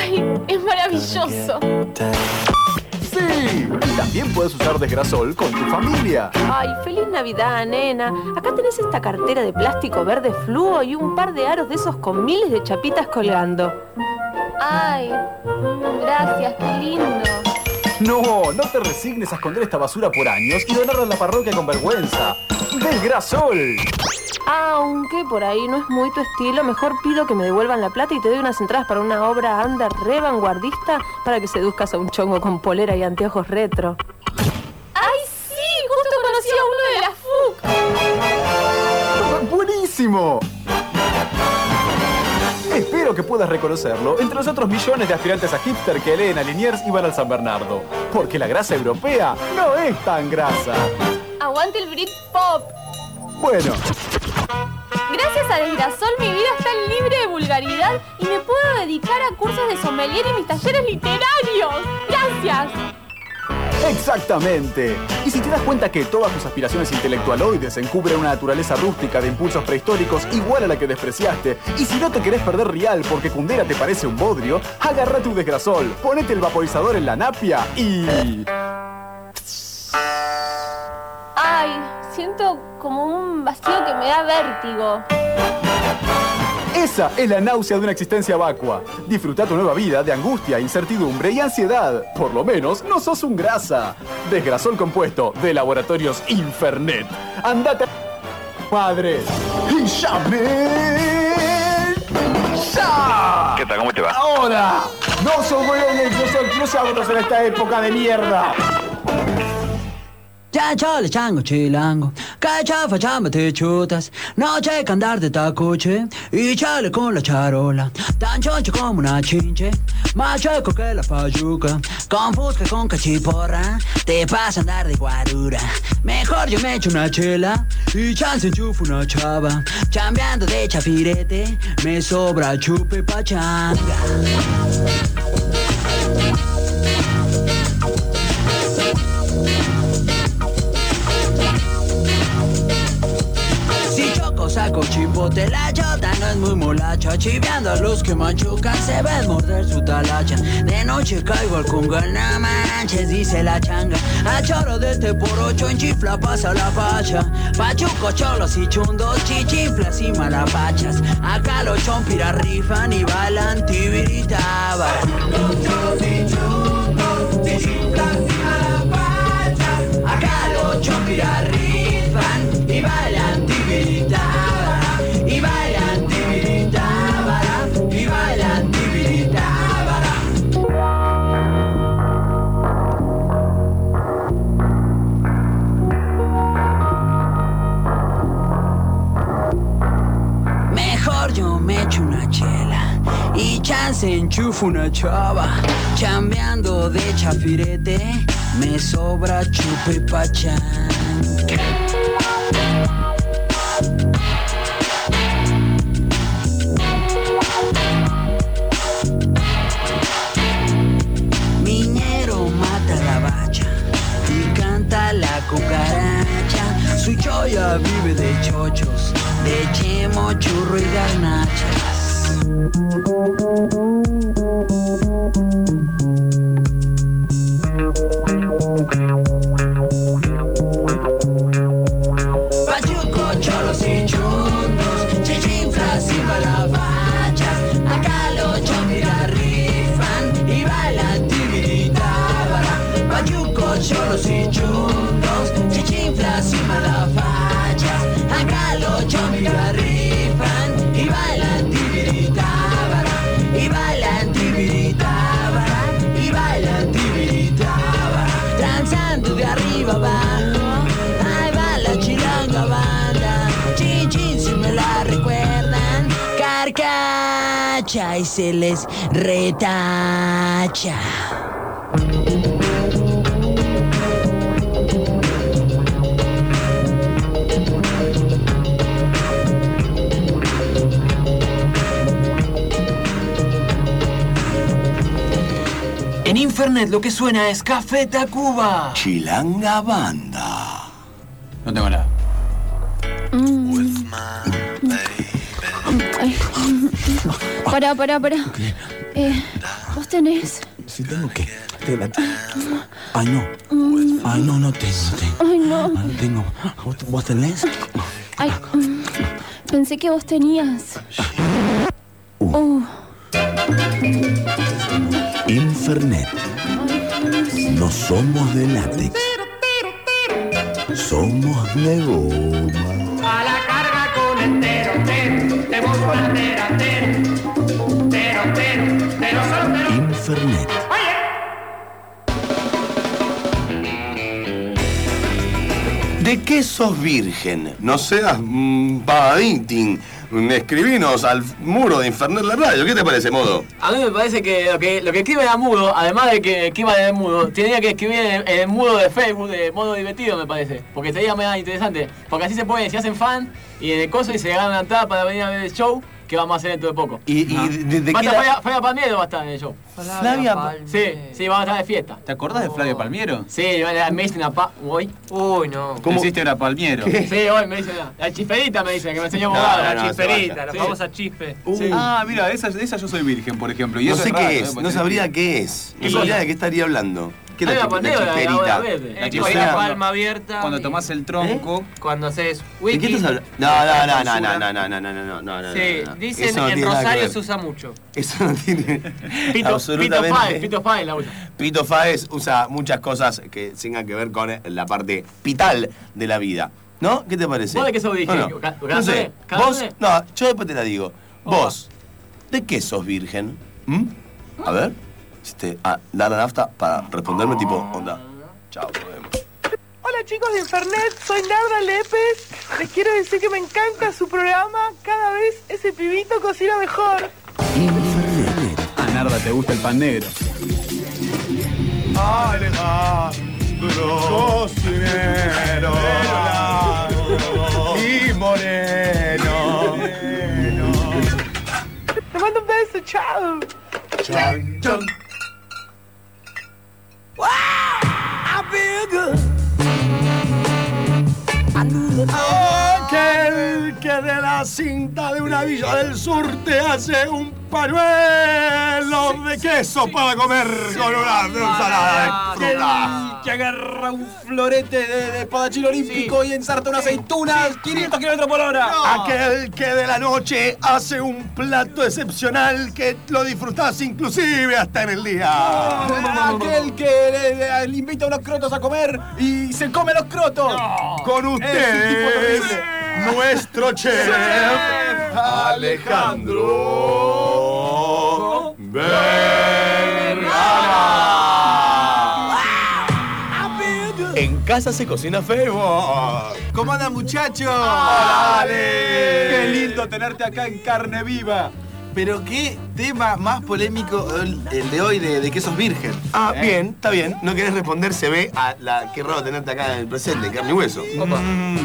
¡Ay! Es maravilloso. Sí, y también puedes usar desgrasol con tu familia. Ay, feliz Navidad, nena. Acá tenés esta cartera de plástico verde fluo y un par de aros de esos con miles de chapitas colgando. Ay, gracias, qué lindo. No, no te resignes a esconder esta basura por años y donarla a la parroquia con vergüenza. ¡Desgrasol! Aunque por ahí no es muy tu estilo, mejor pido que me devuelvan la plata y te doy unas entradas para una obra under re vanguardista para que seduzcas a un chongo con polera y anteojos retro. ¡Ay, sí! Justo conocí a uno de la FUC. ¡Buenísimo! Espero que puedas reconocerlo entre los otros millones de aspirantes a hipster que leen a Liniers y van al San Bernardo. Porque la grasa europea no es tan grasa. Aguante el Britpop. Bueno, Gracias a Desgrasol mi vida está libre de vulgaridad y me puedo dedicar a cursos de sommelier y mis talleres literarios. Gracias. Exactamente. Y si te das cuenta que todas tus aspiraciones intelectualoides encubren una naturaleza rústica de impulsos prehistóricos igual a la que despreciaste, y si no te querés perder Rial porque Kundera te parece un bodrio, agarra tu desgrasol, ponete el vaporizador en la napia y... Ay, siento como un vacío que me da vértigo. Esa es la náusea de una existencia vacua. Disfruta tu nueva vida de angustia, incertidumbre y ansiedad. Por lo menos no sos un grasa. Desgrasol compuesto de laboratorios Infernet. Andate a... Madre. Y llame. ¡Ya! ¿Qué tal? ¿Cómo te va? ¡Ahora! No soy huevones, no soy en esta época de mierda. Ya chole chango chilango, cachafa chamba te chutas, noche que andar de tacuche y chale con la charola, tan choncho como una chinche, más chueco que la payuca, con fusca con cachiporra, te pasa andar de guarura, mejor yo me echo una chela y chance enchufo una chava, chambeando de chafirete, me sobra chupe pachanga. Saco chimbote la chota no es muy molacha Chiveando a los que machucan se ven morder su talacha. De noche caigo al conga, no manches dice la changa. A choro de este por ocho en chifla pasa la pacha Pachuco, cholos y chundos, chichinflas y malapachas. Acá los chompiras rifan y bailan tibiritaba Acá los rifan y bailan y chance enchufo una chava. Chambeando de chafirete, me sobra chupe pachán. Miñero mata la bacha y canta la cucaracha. Su choya vive de chochos, de chemo, churro y garnachas. Pachuco, Carcacha y se les retacha. En Infernet lo que suena es Café Tacuba. Chilanga Banda. No tengo nada. Pará, pará, pará. Eh, ¿Vos tenés? si tengo que. Ay, no. Ay, no, no tengo, tengo. Ay, no. Ay, no tengo. ¿Vos, vos tenés? Ay, mm, pensé que vos tenías. Uh, Infernet. No somos de látex. Somos de goma. Entero. ¿De qué sos virgen? No seas mm, pavadinting. Escribinos al muro de Infernet la radio. ¿Qué te parece, modo? A mí me parece que lo que, lo que escribe a mudo, además de que escriba el mudo, tenía que escribir en, el mudo de Facebook de modo divertido, me parece. Porque sería más interesante. Porque así se puede, si hacen fan y el coso y se ganan una entrada para venir a ver el show que vamos a hacer dentro de poco. ¿Y, y de, de Va a qué estar la- Flavia, Flavia Palmiero va a estar en el show. Flavia Pa- Sí, sí, vamos a estar de fiesta. ¿Te acordás de Flavio Palmiero? Sí, me dicen una pa... Hoy. Uy, no. ¿Cómo? Hiciste una Palmiero. Sí, hoy me dicen una. La chisperita me dicen, que me enseñó abogado. no, la chisperita, la famosa chispe. Sí. Ah, mira, esa, esa yo soy virgen, por ejemplo. Y No sé qué es, no sabría qué es. No ¿Qué sabría de qué estaría hablando. ¿Qué es Ay, la, la chi- la. Eh, la palma abierta. Cuando tomás el tronco. Cuando haces ¿De wiki. qué estás hablando? No, no, no, no, no, no, no, no, no, no, no, no, Sí, no, no. dicen en Rosario se usa mucho. Eso no tiene Pito, absolutamente... Pito Páez la usa. Pito Faes usa muchas cosas que tengan que ver con la parte vital de la vida. ¿No? ¿Qué te parece? ¿Vos de qué sos virgen? No, no. ¿Ca- No sé. Vos, no, yo después te la digo. Vos, ¿de qué sos virgen? ¿Mm? A ver, si te ah, da la nafta para responderme tipo, onda. Chao, nos vemos. Hola chicos de Infernet, soy Narda Lépez. Les quiero decir que me encanta su programa. Cada vez ese pibito cocina mejor. Ah, Narda, te gusta el pan negro. Alejandro, cocinero y moreno. Te mando un beso, chao. I feel good. Aquel que de la cinta de una villa del sur te hace un pañuelo de queso para comer con una ensalada de fruta. Que agarra un florete de, de espadachín olímpico y ensarta una aceituna 500 kilómetros por hora. Aquel que de la noche hace un plato excepcional que lo disfrutás inclusive hasta en el día. Aquel que le, le- le invita a unos crotos a comer y se come los crotos. Con ustedes, nuestro chef, Alejandro casa se cocina feo. ¿Cómo andan muchachos? Dale. Qué lindo tenerte acá en carne viva. Pero qué tema más polémico el, el de hoy de, de que sos virgen. Ah, bien, está bien. No querés responder, se ve a la. Qué raro tenerte acá en el presente, carne y hueso.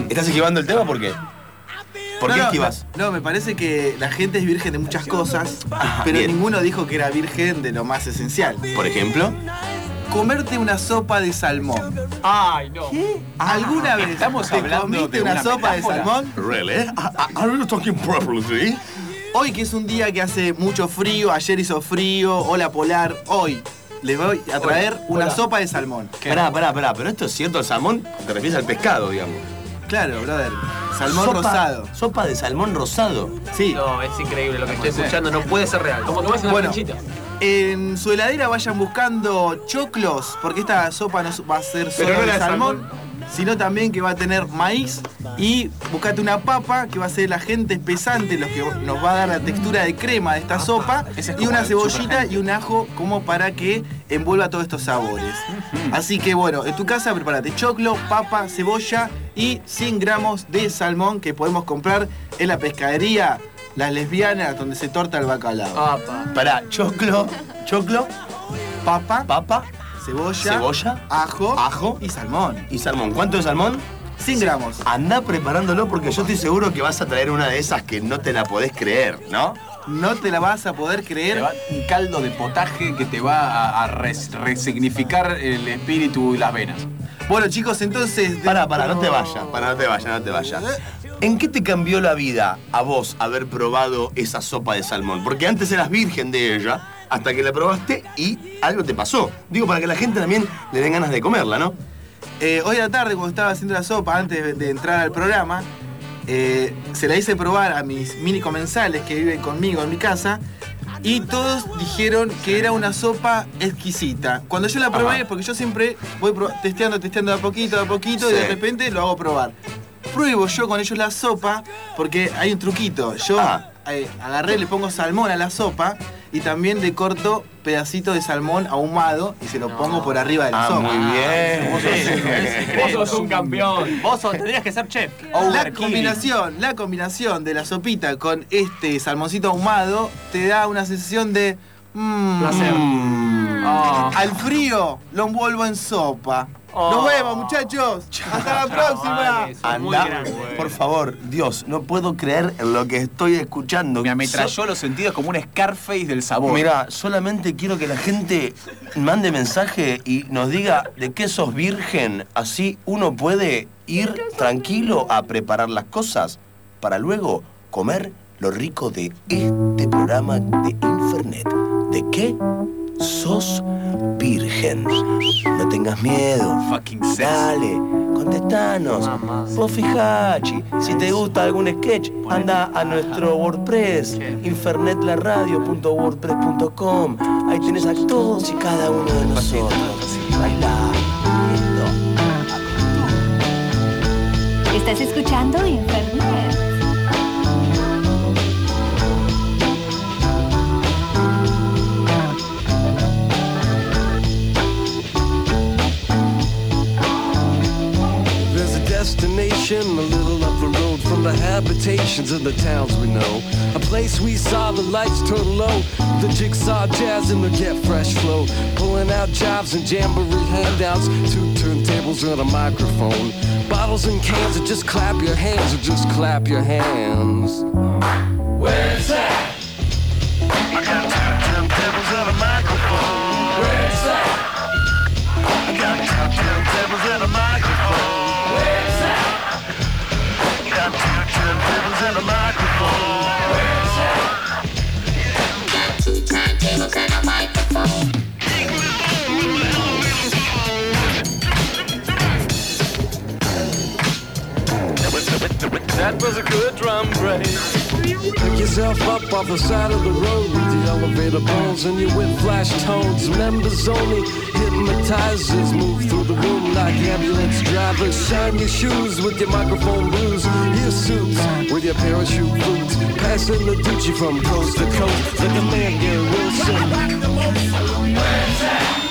¿Estás esquivando el tema? ¿Por qué? ¿Por No, qué esquivas? No, me parece que la gente es virgen de muchas cosas, Ajá, pero bien. ninguno dijo que era virgen de lo más esencial. Por ejemplo. Comerte una sopa de salmón. Ay, no. ¿Alguna vez estamos te hablando comiste de una, una sopa metáfora? de salmón? Really? Are you talking properly? Hoy que es un ddía que hace mucho frío, ayer hizo frío, hola polar, hoy les voy a traer una hola. sopa de salmón. Pará, pará, pará, pero esto es cierto, el salmón, te refieres al pescado, digamos. Claro, brother. Salmón Sopa- rosado. Sopa de salmón rosado. Sí. No, es increíble lo que estoy escuchando, no puede ser real. Como que vas a una Bueno, planchita. En su heladera vayan buscando choclos, porque esta sopa no va a ser Pero solo no de salmón, sino también que va a tener maíz y buscate una papa que va a ser el agente espesante, lo que nos va a dar la textura de crema de esta sopa, es y una cebollita y un ajo como para que envuelva todos estos sabores. Así que bueno, en tu casa prepárate choclo, papa, cebolla y 100 gramos de salmón que podemos comprar en la pescadería Las Lesbianas, donde se torta el bacalao. Papa. Pará, choclo, choclo, Papa, papa, cebolla, cebolla, ajo, ajo y salmón. y salmón. ¿Cuánto de salmón? 100 gramos. Anda preparándolo porque yo estoy seguro que vas a traer una de esas que no te la podés creer, ¿no? No te la vas a poder Te creer. va un caldo de potaje que te va a, a res- resignificar el espíritu y las venas. Bueno, chicos, entonces. Pará, pará, no te vayas, pará, no te vayas, no te vayas. ¿En qué te cambió la vida a vos haber probado esa sopa de salmón? Porque antes eras virgen de ella, hasta que la probaste y algo te pasó. Digo, para que la gente también le den ganas de comerla, ¿no? Eh, hoy a la tarde, cuando estaba haciendo la sopa, antes de, de entrar al programa, eh, se la hice probar a mis mini comensales que viven conmigo en mi casa. Y todos dijeron que era una sopa exquisita. Cuando yo la probé, Ajá. porque yo siempre voy testeando, testeando de a poquito, de a poquito, y de repente lo hago probar. Pruebo yo con ellos la sopa, porque hay un truquito. Yo Ah. eh, agarré, le pongo salmón a la sopa y también le corto pedacitos de salmón ahumado y se lo pongo por arriba de la Ah, sopa. muy bien. Vos sos- Vos sos un campeón. Vos sos- tendrías que ser chef. La combinación, la combinación de la sopita con este salmoncito ahumado te da una sensación de. mm, Placer. Ah. Al frío lo envuelvo en sopa. Oh. Nos vemos, muchachos. Hasta la próxima. Grandes. por favor, Dios, no puedo creer en lo que estoy escuchando. Me ametralló los sentidos como un Scarface del sabor. Mira, solamente quiero que la gente mande mensaje y nos diga de qué sos virgen. Así uno puede ir tranquilo a preparar las cosas para luego comer lo rico de este programa de Infernet. ¿De qué sos virgen? No tengas miedo. Fucking Dale, contestanos. Vos fijachi, si te gusta algún sketch, anda a nuestro WordPress, infernetlarradio.wordpress.com. Ahí tenés a todos y cada uno de nosotros. Bailá, lindo. Estás escuchando Infernet. Destination a little up the road from the habitations of the towns we know. A place we saw the lights turn low, the jigsaw jazz and the get fresh flow. Pulling out jobs and jamboree handouts, two turntables and a microphone. Bottles and cans, or just clap your hands, or just clap your hands. Where's that? That was a good drum break. Pick yourself up off the side of the road with the elevator bones and your with flash tones. Members only hypnotizers move through the room like ambulance drivers. Shine your shoes with your microphone blues. Your suits with your parachute boots. Passing the Gucci from coast to coast like a man Gary Wilson. Where's that?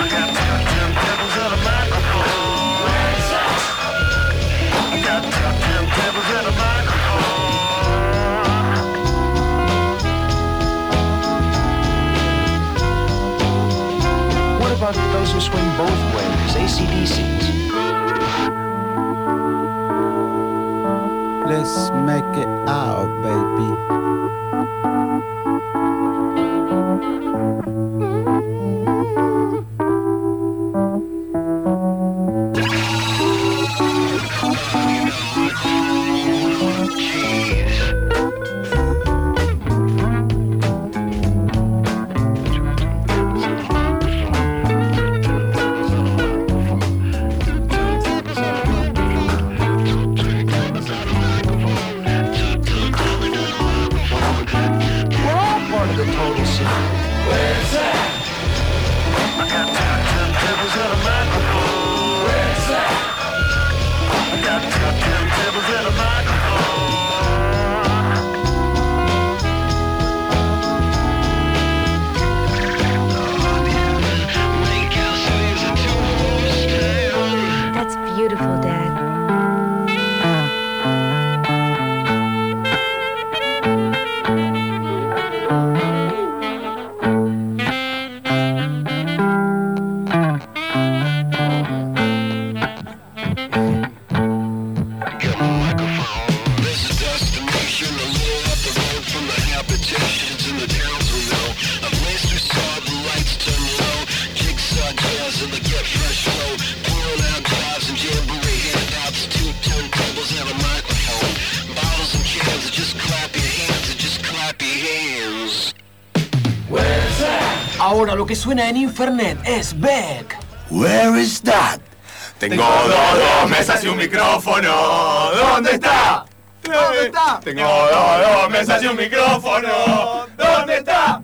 I got doesn't swing both ways, ACDC's. Let's make it out, baby. Mm -hmm. Que suena en Infernet es Beck. Where is that? Tengo dos, dos mesas y un micrófono. ¿Dónde está? ¿Dónde está? Tengo dos, dos mesas y un micrófono. ¿Dónde está?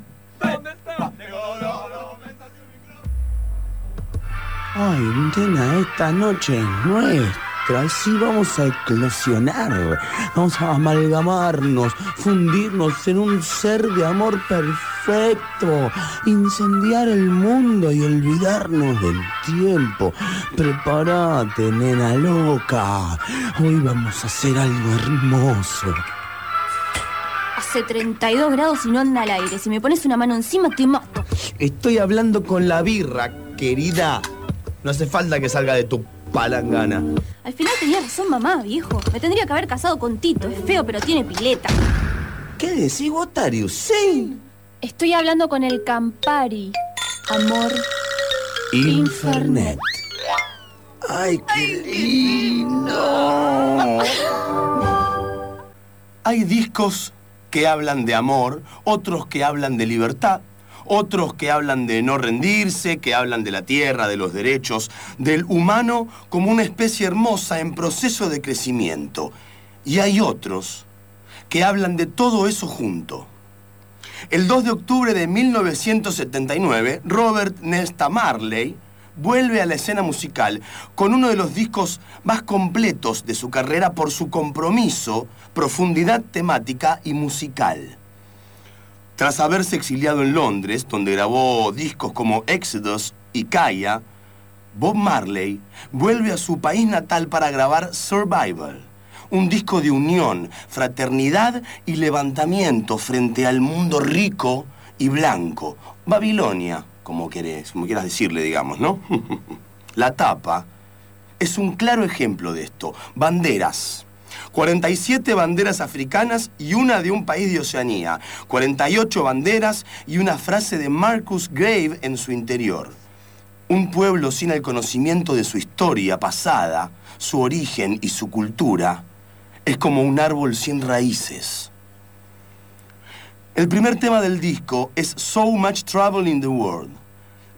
Ay, nena, esta noche es nuestra. Sí, vamos a eclosionar. Vamos a amalgamarnos, fundirnos en un ser de amor perfecto. Incendiar el mundo y olvidarnos del tiempo. Prepárate, nena loca. Hoy vamos a hacer algo hermoso. Hace 32 grados y no anda al aire. Si me pones una mano encima, te mato. Estoy hablando con la birra, querida. No hace falta que salga de tu palangana. Al final tenía razón mamá, viejo. Me tendría que haber casado con Tito. Es feo, pero tiene pileta. ¿Qué decís, Gotarius? Sí. Estoy hablando con el Campari. Amor. Infernet. Ay, qué lindo. Hay discos que hablan de amor, otros que hablan de libertad, otros que hablan de no rendirse, que hablan de la tierra, de los derechos, del humano como una especie hermosa en proceso de crecimiento. Y hay otros que hablan de todo eso junto. El 2 de octubre de 1979, Robert Nesta Marley vuelve a la escena musical con uno de los discos más completos de su carrera por su compromiso, profundidad temática y musical. Tras haberse exiliado en Londres, donde grabó discos como Exodus y Kaya, Bob Marley vuelve a su país natal para grabar Survival, un disco de unión, fraternidad y levantamiento frente al mundo rico y blanco, Babilonia, como, querés, como quieras decirle, digamos, ¿no? La tapa es un claro ejemplo de esto. Banderas. 47 banderas africanas y una de un país de Oceanía. 48 banderas y una frase de Marcus Grave en su interior. Un pueblo sin el conocimiento de su historia pasada, su origen y su cultura, es como un árbol sin raíces. El primer tema del disco es So Much Trouble in the World.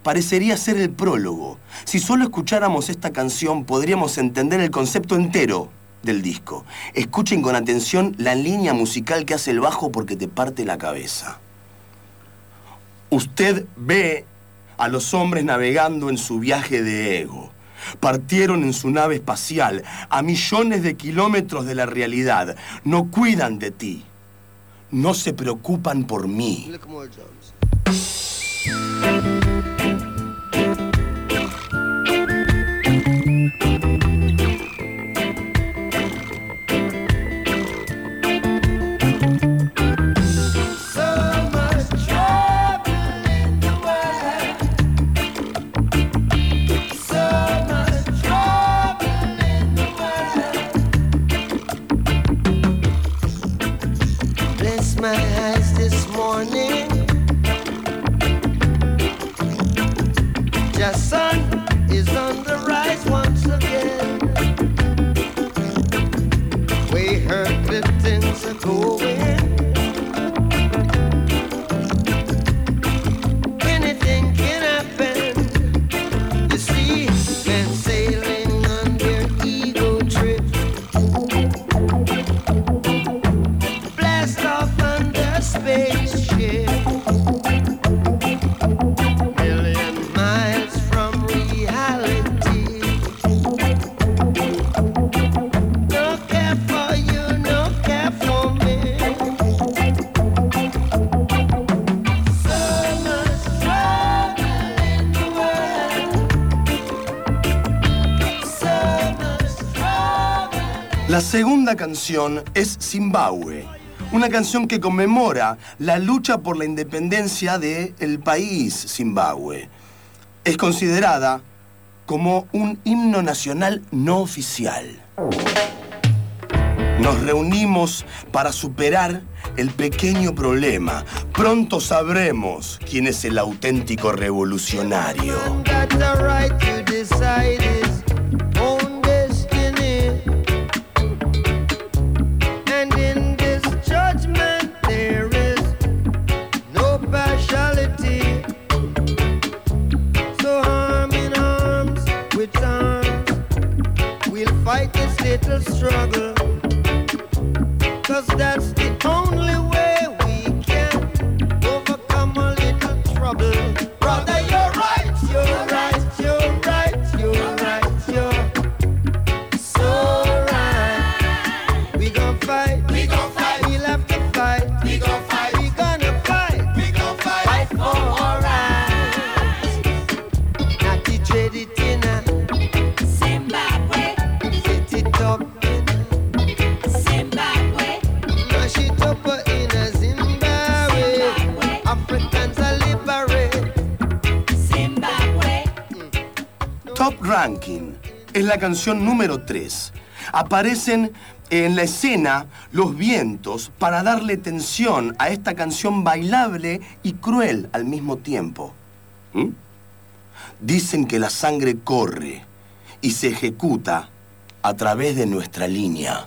Parecería ser el prólogo. Si solo escucháramos esta canción podríamos entender el concepto entero del disco. Escuchen con atención la línea musical que hace el bajo porque te parte la cabeza. Usted ve a los hombres navegando en su viaje de ego. Partieron en su nave espacial a millones de kilómetros de la realidad. No cuidan de ti. No se preocupan por mí. Going. Segunda canción es Zimbabue, una canción que conmemora la lucha por la independencia del país Zimbabue. Es considerada como un himno nacional no oficial. Nos reunimos para superar el pequeño problema. Pronto sabremos quién es el auténtico revolucionario. Fight this little struggle. Cause that's the only way la canción número 3. Aparecen en la escena los vientos para darle tensión a esta canción bailable y cruel al mismo tiempo. ¿Mm? Dicen que la sangre corre y se ejecuta a través de nuestra línea.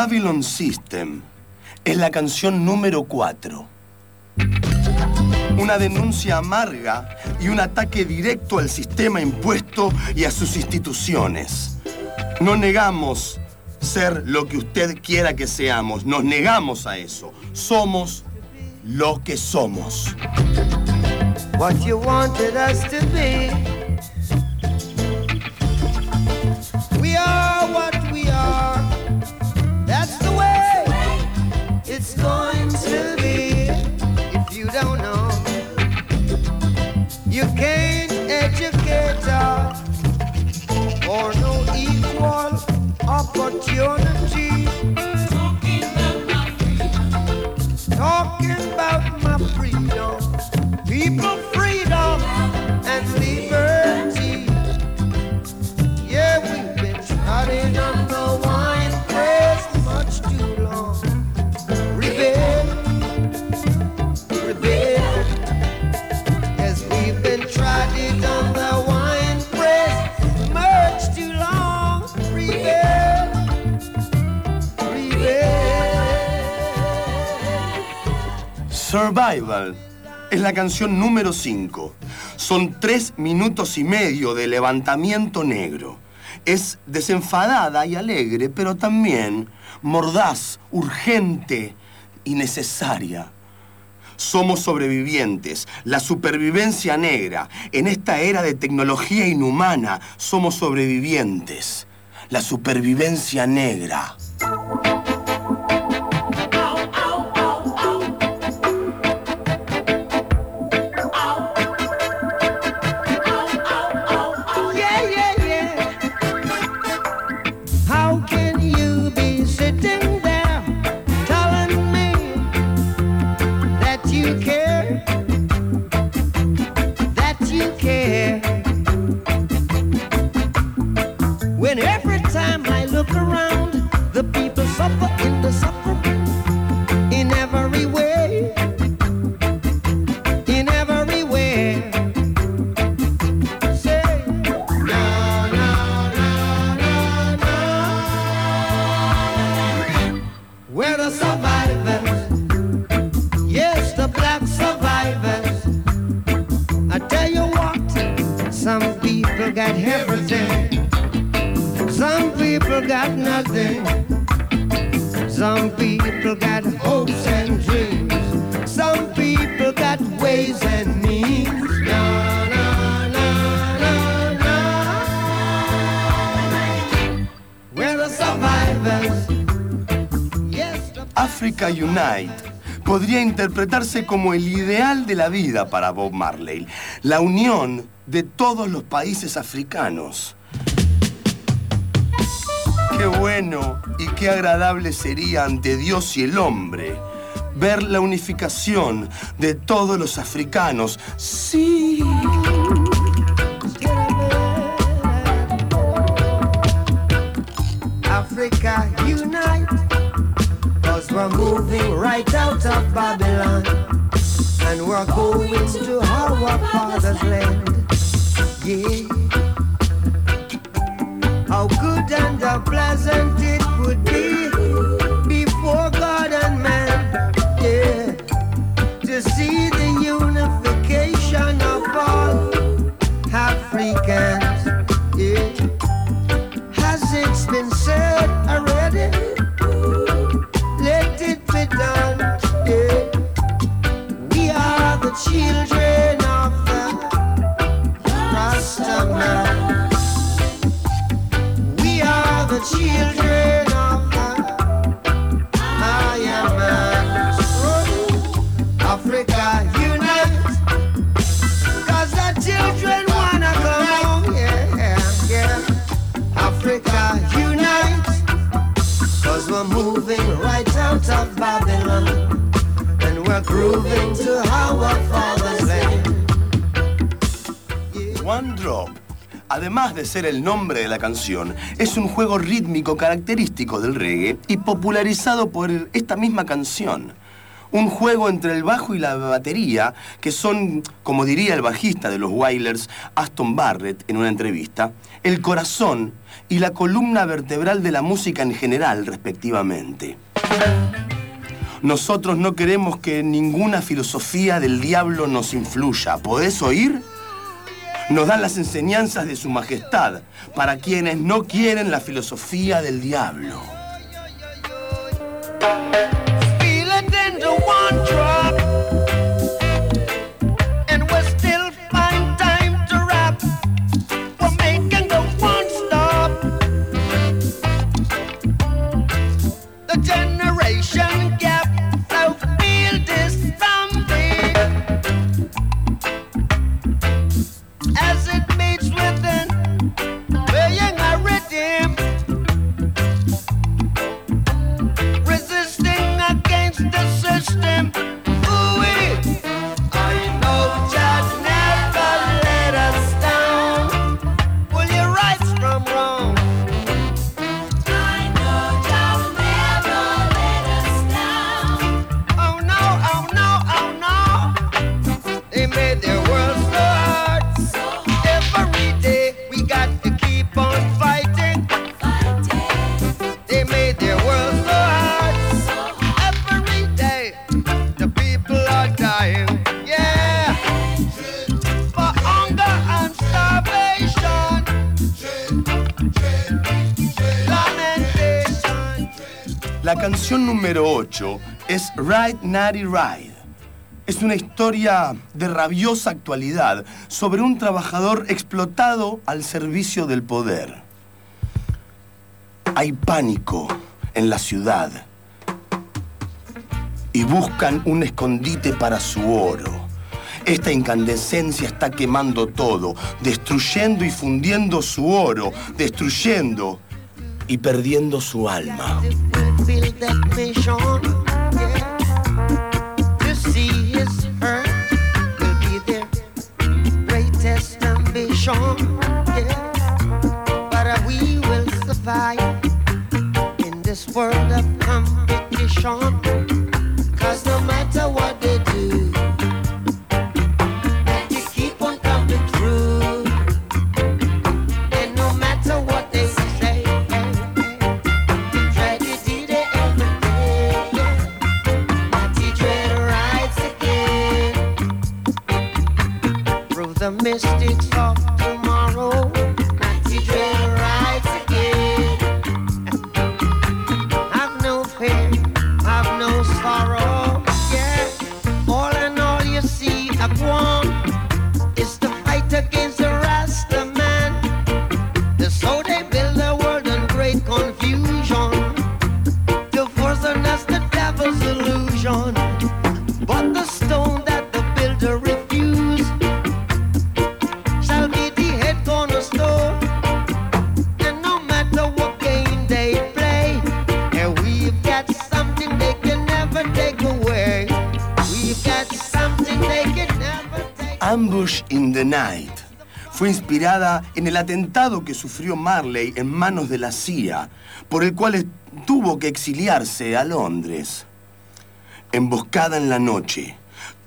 Babylon System es la canción número 4. Una denuncia amarga y un ataque directo al sistema impuesto y a sus instituciones. No negamos ser lo que usted quiera que seamos, nos negamos a eso. Somos lo que somos. It's going to be. If you don't know, you can't educate us no equal opportunity. Talking about Survival es la canción número 5. Son tres minutos y medio de levantamiento negro. Es desenfadada y alegre, pero también mordaz, urgente y necesaria. Somos sobrevivientes, la supervivencia negra. En esta era de tecnología inhumana, somos sobrevivientes. La supervivencia negra. Got everything. Some people got nothing. Some people got hopes and dreams. Some people got ways and means. Na. We're the survivors. Africa Unite podría interpretarse como el ideal de la vida para Bob Marley, la unión de todos los países africanos. Qué bueno y qué agradable sería ante Dios y el hombre ver la unificación de todos los africanos. Sí. Africa unite. Babylon. And we're going to our land. Yeah. How good and how pleasant it would be ser el nombre de la canción, es un juego rítmico característico del reggae y popularizado por esta misma canción. Un juego entre el bajo y la batería, que son, como diría el bajista de los Wailers, Aston Barrett, en una entrevista, el corazón y la columna vertebral de la música en general, respectivamente. Nosotros no queremos que ninguna filosofía del diablo nos influya. ¿Podés oír? Nos dan las enseñanzas de su majestad para quienes no quieren la filosofía del diablo. Canción número 8 es Ride Natty Ride. Es una historia de rabiosa actualidad sobre un trabajador explotado al servicio del poder. Hay pánico en la ciudad y buscan un escondite para su oro. Esta incandescencia está quemando todo, destruyendo y fundiendo su oro, destruyendo y perdiendo su alma. of competition. En el atentado que sufrió Marley en manos de la CIA, por el cual tuvo que exiliarse a Londres. Emboscada en la noche.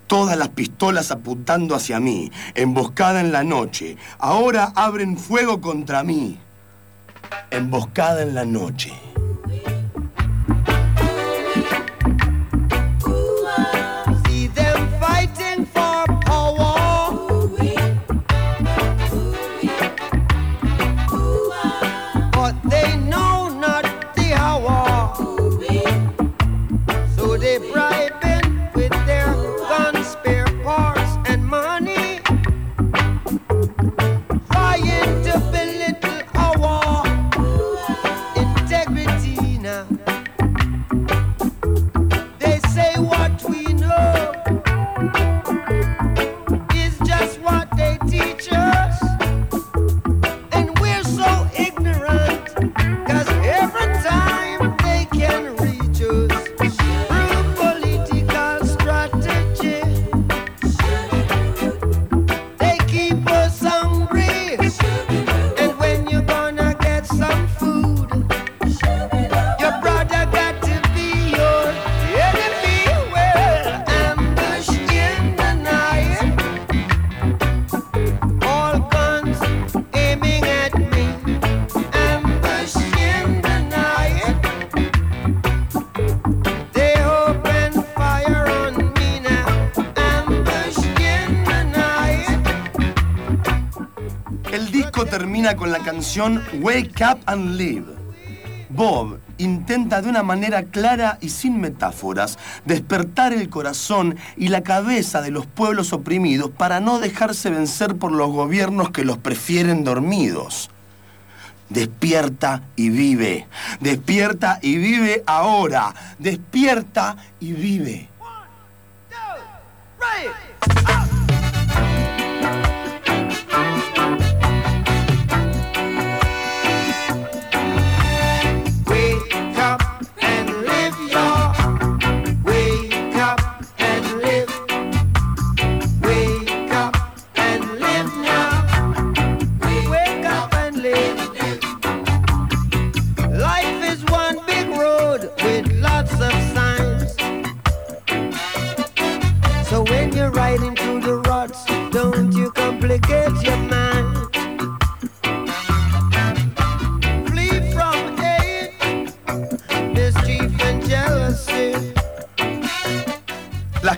Todas las pistolas apuntando hacia mí. Emboscada en la noche. Ahora abren fuego contra mí. Emboscada en la noche. Con la canción Wake Up and Live. Bob intenta de una manera clara y sin metáforas despertar el corazón y la cabeza de los pueblos oprimidos para no dejarse vencer por los gobiernos que los prefieren dormidos. Despierta y vive. Despierta y vive ahora. Despierta y vive.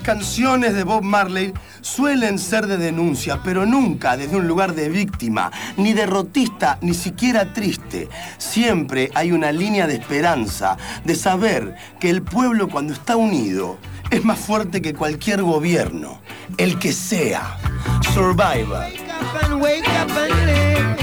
Canciones de Bob Marley suelen ser de denuncia, pero nunca desde un lugar de víctima, ni derrotista, ni siquiera triste. Siempre hay una línea de esperanza, de saber que el pueblo cuando está unido es más fuerte que cualquier gobierno, el que sea. And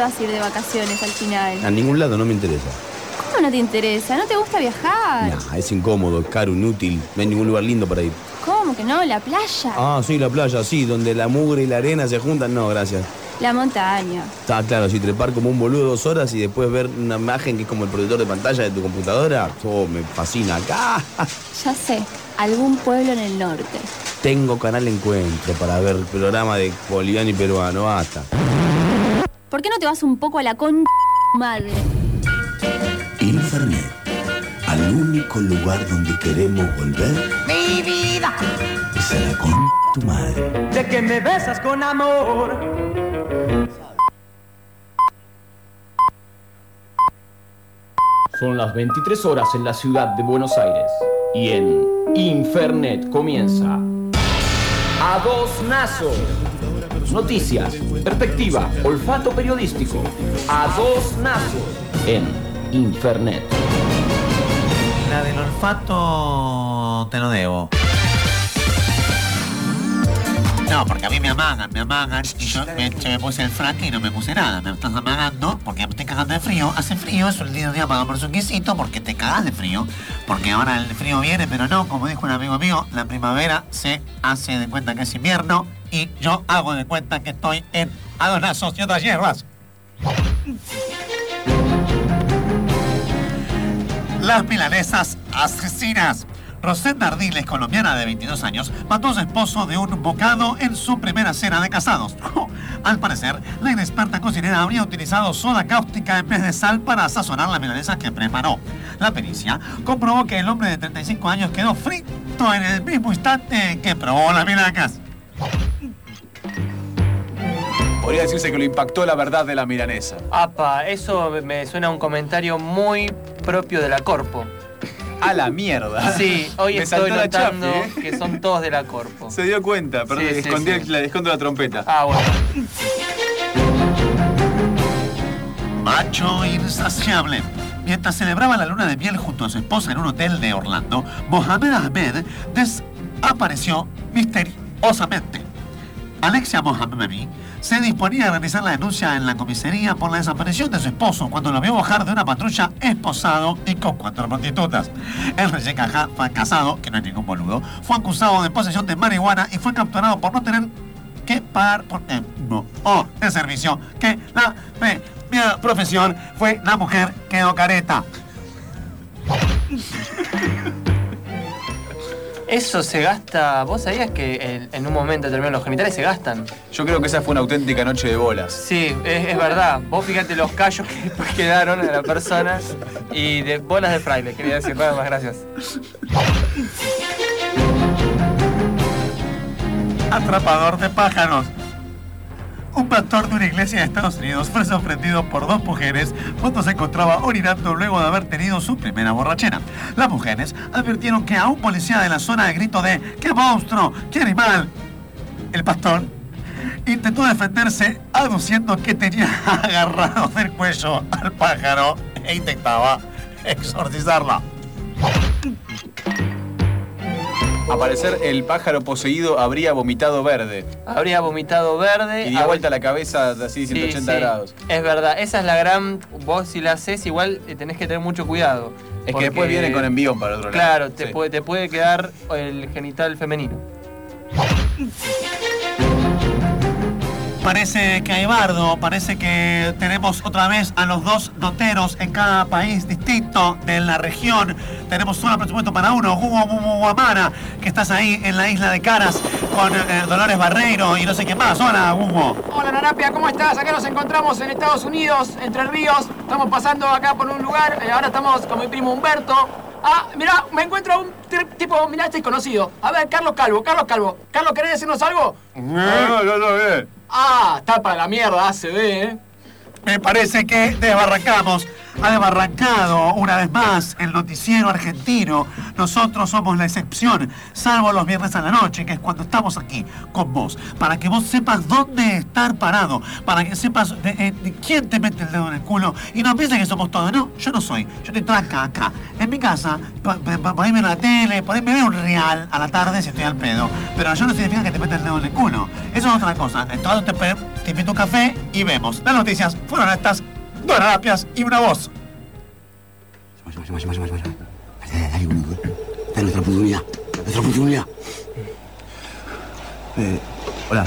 vas a ir de vacaciones al final? A ningún lado no me interesa. ¿Cómo no te interesa? ¿No te gusta viajar? Nah, es incómodo, es caro, inútil. No hay ningún lugar lindo para ir. ¿Cómo que no? La playa. Ah, sí, la playa, sí, donde la mugre y la arena se juntan. No, gracias. La montaña. Está claro, si trepar como un boludo dos horas y después ver una imagen que es como el proyector de pantalla de tu computadora, oh, me fascina. Acá Ya sé, algún pueblo en el norte. tengo canal Encuentro para ver programa de boliviano y peruano, basta. ¿Por qué no te vas un poco a la con madre? Infernet, Al único lugar donde queremos volver Mi vida. es a la con tu madre. De que me besas con amor. Son las 23 horas en la ciudad de Buenos Aires y en Infernet comienza A Dos Nazos. Noticias, perspectiva, olfato periodístico. A Dos Nazos en Infernet. La del olfato te lo debo. No, porque a mí me amagan, me amagan y yo me, puse el fraque y no me puse nada. Me estás amagando porque me estoy cagando de frío. Hace frío, es un lindo día para tomarse un quesito porque te cagas de frío. Porque ahora el frío viene, pero no, como dijo un amigo mío, la primavera se hace de cuenta que es invierno y yo hago de cuenta que estoy en adonazos y otras hierbas. Las milanesas asesinas. Rosenda Ardiles, colombiana de 22 años, mató a su esposo de un bocado en su primera cena de casados. Al parecer, la inexperta cocinera habría utilizado soda cáustica en vez de sal para sazonar la milanesa que preparó. La pericia comprobó que el hombre de 35 años quedó frito en el mismo instante que probó las milanesas. Podría decirse que lo impactó la verdad de la milanesa. Apa, eso me suena a un comentario muy propio de la Corpo. A la mierda. Sí, hoy Me estoy saltó la notando ¿eh? que son todos de la Corpo. Se dio cuenta, perdón, Sí, le sí, escondí, sí. le escondo la trompeta. Ah, bueno. Macho insaciable. Mientras celebraba la luna de miel junto a su esposa en un hotel de Orlando, Mohamed Ahmed desapareció misteriosamente. Alexia Mohamed se disponía a realizar la denuncia en la comisaría por la desaparición de su esposo cuando lo vio bajar de una patrulla esposado y con cuatro prostitutas. El recién casado, que no es ningún boludo, fue acusado de posesión de marihuana y fue capturado por no tener que pagar por tiempo o de servicio que la primera profesión fue la mujer quedó careta. Eso se gasta. ¿Vos sabías que en, en un momento determinado los genitales se gastan? Yo creo que esa fue una auténtica noche de bolas. Sí, es, es verdad. Vos fíjate los callos que después quedaron a la persona y de bolas de fraile, quería decir. Nada más, gracias. Atrapador de pájaros. Un pastor de una iglesia de Estados Unidos fue sorprendido por dos mujeres cuando se encontraba orinando luego de haber tenido su primera borrachera. Las mujeres advirtieron que a un policía de la zona de grito de ¡Qué monstruo! ¡Qué animal! El pastor intentó defenderse aduciendo que tenía agarrado del cuello al pájaro e intentaba exorcizarla. Al parecer, el pájaro poseído habría vomitado verde. Habría vomitado verde. Y dio vuelta la cabeza así, 180 Sí, sí. grados. Es verdad, esa es la gran. Vos si la haces, igual eh, tenés que tener mucho cuidado. Es que después viene con envión para el otro lado. Claro, te, Sí. puede, te puede quedar el genital femenino. Parece que hay bardo, parece que tenemos otra vez a los dos noteros en cada país distinto de la región. Tenemos solo presupuesto para uno, Hugo Guamara, que estás ahí en la isla de Caras con eh, Dolores Barreiro y no sé qué más. Hola, Hugo. Hola Narapia, ¿cómo estás? Acá nos encontramos en Estados Unidos, Entre Ríos. Estamos pasando acá por un lugar. eh, ahora estamos con mi primo Humberto. Ah, mira, me encuentro a un tipo, mirá, este conocido. A ver, Carlos Calvo, Carlos Calvo. Carlos, ¿querés decirnos algo? No, no, no, bien. Ah, está para la mierda, ACB, ¿eh? Me parece que desbarrancamos. Ha desbarrancado una vez más el noticiero argentino. Nosotros somos la excepción, salvo los viernes a la noche, que es cuando estamos aquí con vos. Para que vos sepas dónde estar parado. Para que sepas de, eh, de quién te mete el dedo en el culo. Y no pienses que somos todos. No, yo no soy. Yo estoy acá, acá. En mi casa, po- po- podés ver la tele, podés ver un real a la tarde si estoy al pedo. Pero yo no significa que te meta el dedo en el culo. Eso es otra cosa. Entonces te, te invito un café y vemos. Las noticias fueron estas. Dos rapias y una voz. Dale, dale, boludo. Dale nuestra oportunidad. Nuestra oportunidad. Eh, hola,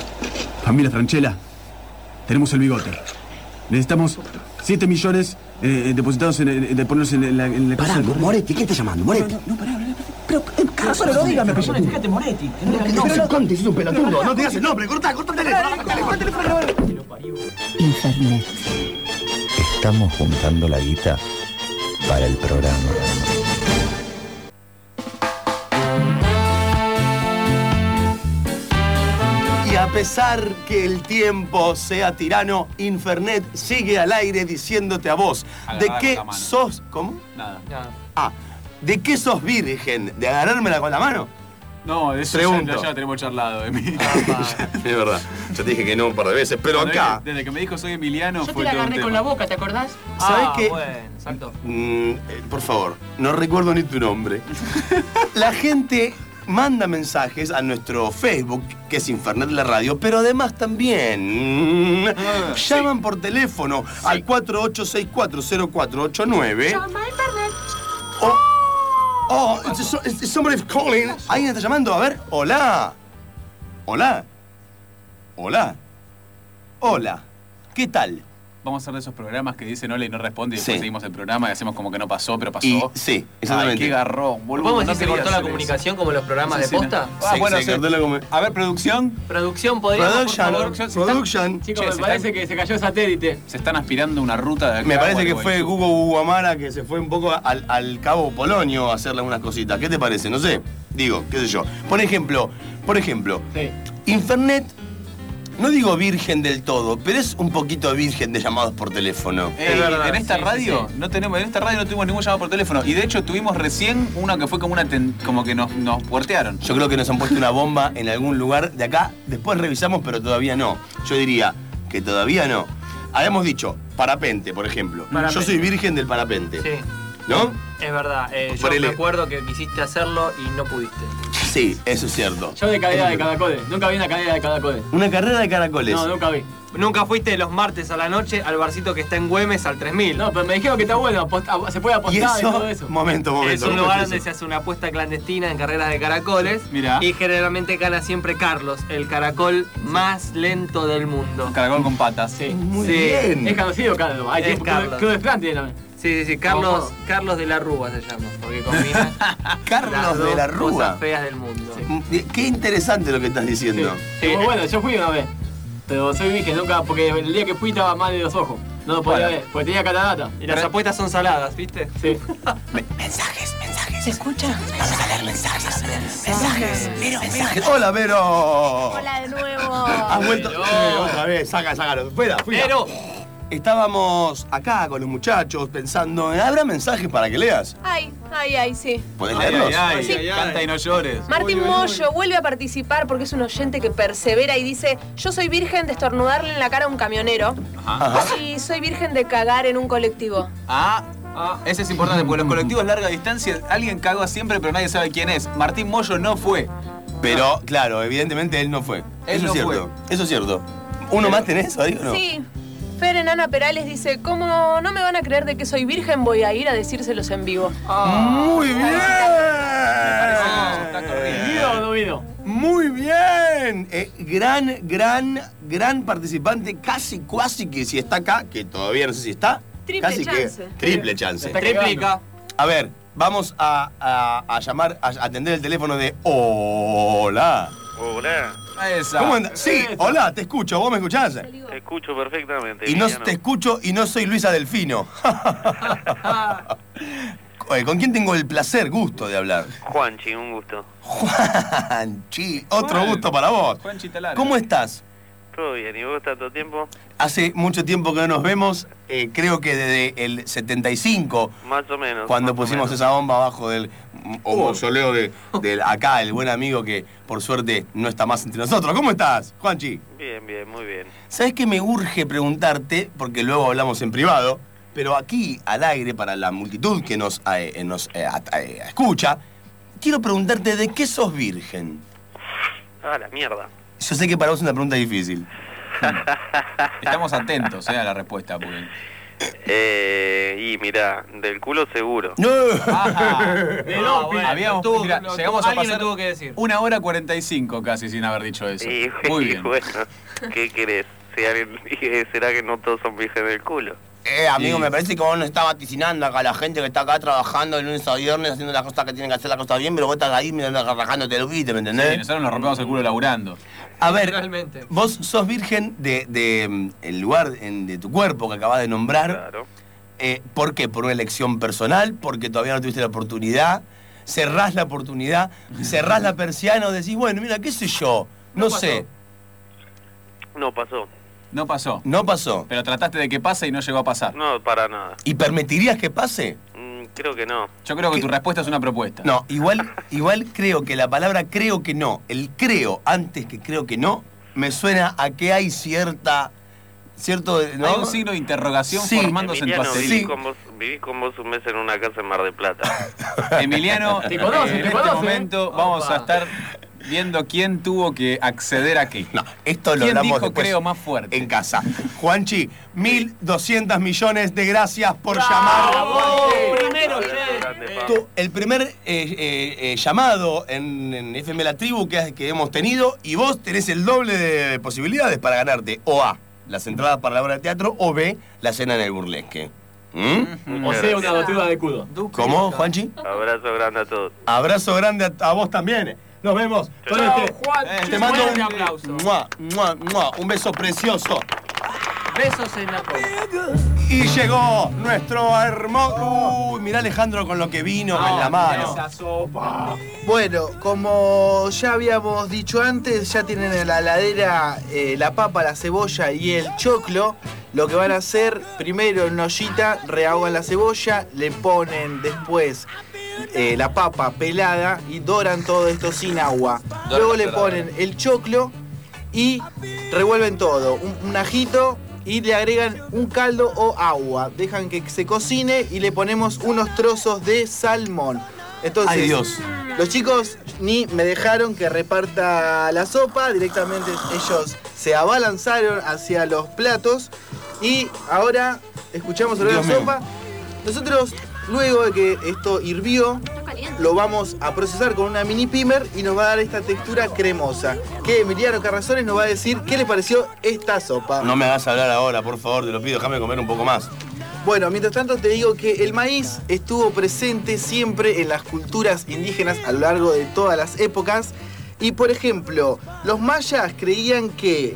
familia Franchella. Tenemos el bigote. Necesitamos 7 millones eh, depositados en, el- de ponerse en la, en la Pará, Moretti, ¿quién está llamando? Moretti. Pero, carajo, no dígame, pero Fíjate, Moretti. No, se conte, es un pelotudo. No te digas el nombre, corta, corta el teléfono, corta el teléfono. Infernet. Estamos juntando la guita para el programa. Y a pesar que el tiempo sea tirano, Infernet sigue al aire diciéndote a vos de Agarrarla qué sos. ¿Cómo? Nada. Ah, ¿de qué sos virgen? ¿De agarrármela con la mano? No, de eso Pregunto. ya, ya tenemos charlado de mí. Es verdad. Yo te dije que no un par de veces, pero Cuando acá. Desde que me dijo soy Emiliano Yo te fue la todo un agarré tema. con la boca, ¿te acordás? ¿Sabés ah, qué? bueno, exacto. Mm, eh, por favor, no recuerdo ni tu nombre. La gente manda mensajes a nuestro Facebook, que es Infernet la Radio, pero además también mm, llaman por teléfono al 48640489. Llama a internet. Oh, it's, so- it's somebody calling. Alguien está llamando. A ver, hola. Hola. Hola. Hola. ¿Qué tal? Vamos a hacer de esos programas que dicen hola y no responde y después Sí. seguimos el programa y hacemos como que no pasó, pero pasó. Y- sí, exactamente. Ay, qué garrón, boludo. ¿Podemos no se cortó la comunicación como los programas Sí, de sí, posta? no. Ah, bueno, sí. A ver, producción. Producción, podríamos, por Production, production. Chicos, Che, me parece están- que se cayó el satélite. Se están aspirando una ruta de acá Me parece que fue Hugo Guamara que se fue un poco al, al cabo Polonio a hacerle unas cositas. ¿Qué te parece? No sé. Digo, qué sé yo. Por ejemplo, por ejemplo, Infernet, no digo virgen del todo, pero es un poquito virgen de llamados por teléfono. Ey, en esta radio no tenemos, en esta radio no tuvimos ningún llamado por teléfono. Y de hecho tuvimos recién una que fue como una ten- como que nos, nos puertearon. Yo creo que nos han puesto una bomba en algún lugar de acá. Después revisamos, pero todavía no. Yo diría que todavía no. Habíamos dicho, parapente, por ejemplo. Parapente. Yo soy virgen del parapente. Sí, ¿No? es verdad. Eh, yo Ponele. me acuerdo que quisiste hacerlo y no pudiste. Sí, eso es cierto. Yo de cadera de caracoles. Nunca vi una cadera de caracoles. Una carrera de caracoles. No, nunca vi. Nunca fuiste los martes a la noche al barcito que está en Güemes al 3000. No, pero me dijeron que está bueno, apost- se puede apostar y, eso, todo eso. momento, momento. Es un ¿cómo lugar es donde eso? se hace una apuesta clandestina en carreras de caracoles. Mirá. Y generalmente gana siempre Carlos, el caracol más lento del mundo. Caracol con patas. Sí. Muy Sí. bien. Es conocido, Carlos. Hay Es tiempo. Carlos. Club de Flan tiene también. Sí, sí, sí, Carlos, Carlos de la Rúa se llama, porque combina las Carlos de la Rúa. cosas feas del mundo. Qué interesante lo que estás diciendo. Sí, muy bueno, yo fui una vez. Pero soy virgen nunca, porque el día que fui estaba mal de los ojos. No lo podía Bueno. ver, porque tenía catarata. Y las apuestas son saladas, ¿viste? Sí. Mensajes, mensajes. ¿Se escucha? Vamos a leer mensajes. Mensajes. Vero, mensajes. Hola, Vero. Hola de nuevo. Has vuelto. Eh, otra vez, saca, sácalo. Fuera, fuera. Pero, Estábamos acá con los muchachos pensando, ¿habrá mensajes para que leas? Ay, ay, ay, sí. ¿Podés Ay, leerlos? ay, ay, Sí. ay, canta y no llores. Martín Mollo vuelve a participar porque es un oyente que persevera y dice, yo soy virgen de estornudarle en la cara a un camionero Ajá. y soy virgen de cagar en un colectivo. Ah, ah, ese es importante porque los colectivos larga distancia, alguien caga siempre pero nadie sabe quién es. Martín Mollo no fue. Pero, claro, evidentemente él no fue. Él Eso no es cierto. Eso es cierto. ¿Uno más tenés, ahí o no? Sí. Fer Enana Perales dice, como no me van a creer de que soy virgen, voy a ir a decírselos en vivo. Muy bien. ¿vino o no vino? Muy bien. Eh, gran, gran, gran participante. Casi, casi que si está acá, que todavía no sé si está. Triple casi chance. que triple chance. Está Tríplica. A ver, vamos a, a- a llamar, a atender el teléfono de Hola. Hola, Esa. ¿Cómo andas? Sí, hola, te escucho. ¿Vos me escuchás? te escucho perfectamente. Y no Emiliano. te escucho y no soy Luisa Delfino. Eh, ¿Con quién tengo el placer, gusto de hablar? Juanchi, un gusto. Juanchi, otro Juan. gusto para vos. Juanchi Talara. ¿Cómo estás? Todo bien, ¿y vos tanto tiempo? Hace mucho tiempo que no nos vemos, eh, creo que desde el 75, Más o menos. cuando pusimos menos. esa bomba abajo del o mausoleo de, acá, el buen amigo que por suerte no está más entre nosotros. ¿Cómo estás, Juanchi? Bien, bien, muy bien. ¿Sabes que me urge preguntarte, porque luego hablamos en privado, pero aquí al aire, para la multitud que nos, eh, nos eh, at- eh, escucha, quiero preguntarte de qué sos virgen. Ah, la mierda. Yo sé que para vos es una pregunta difícil. Estamos atentos eh, a la respuesta, porque... Eh, y mirá, del culo seguro. ¡No! Ah, bueno, habíamos, tuvo- mira, lo- llegamos a pasar tuvo que decir. una hora 45 casi sin haber dicho eso. Y, Muy y bien. bueno, ¿qué querés? Si alguien- ¿Será que no todos son vírgenes del culo? Eh, amigo, Sí. me parece que vos no estás vaticinando acá a la gente que está acá trabajando de lunes a viernes haciendo las cosas que tienen que hacer las cosas bien, pero vos estás ahí mirando, rajándote el guite, ¿me entendés? Sí, nosotros nos rompemos el culo laburando. A ver, Realmente. vos sos virgen de, de, el lugar en- de tu cuerpo que acabas de nombrar. Claro. Eh, ¿Por qué? ¿Por una elección personal? ¿Porque todavía no tuviste la oportunidad? ¿Cerrás la oportunidad? ¿Cerrás la persiana o decís, bueno, mira, qué sé yo? No, sé. No pasó. No pasó. No pasó. Pero trataste de que pase y no llegó a pasar. No, para nada. ¿Y permitirías que pase? Mm, creo que no. Yo creo que ¿Qué? tu respuesta es una propuesta. No, igual, igual creo que la palabra creo que no, el creo antes que creo que no, me suena a que hay cierta. cierto. ¿no? Hay un signo de interrogación Sí. formándose en tu Emiliano, viví, Sí. con vos, viví con vos un mes en una casa en Mar del Plata. Emiliano, conoce, en te este conoce. momento vamos Opa. a estar viendo quién tuvo que acceder a qué. No, esto lo ¿Quién hablamos dijo después creo más fuerte? en casa. Juanchi, 1.200 millones de gracias por llamar. Primero. Tu- el primer eh, eh, eh, llamado en, en FM La Tribu que, que hemos tenido y vos tenés el doble de posibilidades para ganarte o A, las entradas para la obra de teatro o B, la cena en el burlesque. ¿Mm? O sea, una batuda de culo. ¿Cómo, Juanchi? Abrazo grande a todos. Abrazo grande a, a vos también. Nos vemos. con este- Juan. te mando un, aplauso. mua, mua, mua, un beso precioso. Besos en la cola. Y llegó nuestro hermoso. Uy, mirá Alejandro con lo que vino en la mano. Esa sopa. Bueno, como ya habíamos dicho antes, ya tienen en la heladera eh, la papa, la cebolla y el choclo. Lo que van a hacer, primero en una ollita, rehogan la cebolla, le ponen después eh, la papa pelada y doran todo esto sin agua. Luego le ponen el choclo y revuelven todo. Un, un ajito y le agregan un caldo o agua. Dejan que se cocine y le ponemos unos trozos de salmón. Entonces, Ay, Dios. los chicos ni me dejaron que reparta la sopa, directamente ellos se abalanzaron hacia los platos y ahora escuchamos sobre la Dios mío. sopa. Nosotros, luego de que esto hirvió, lo vamos a procesar con una mini pimer y nos va a dar esta textura cremosa. Que Emiliano Carrazones nos va a decir qué le pareció esta sopa. No me hagas hablar ahora, por favor, te lo pido, déjame comer un poco más. Bueno, mientras tanto te digo que el maíz estuvo presente siempre en las culturas indígenas a lo largo de todas las épocas. Y por ejemplo, los mayas creían que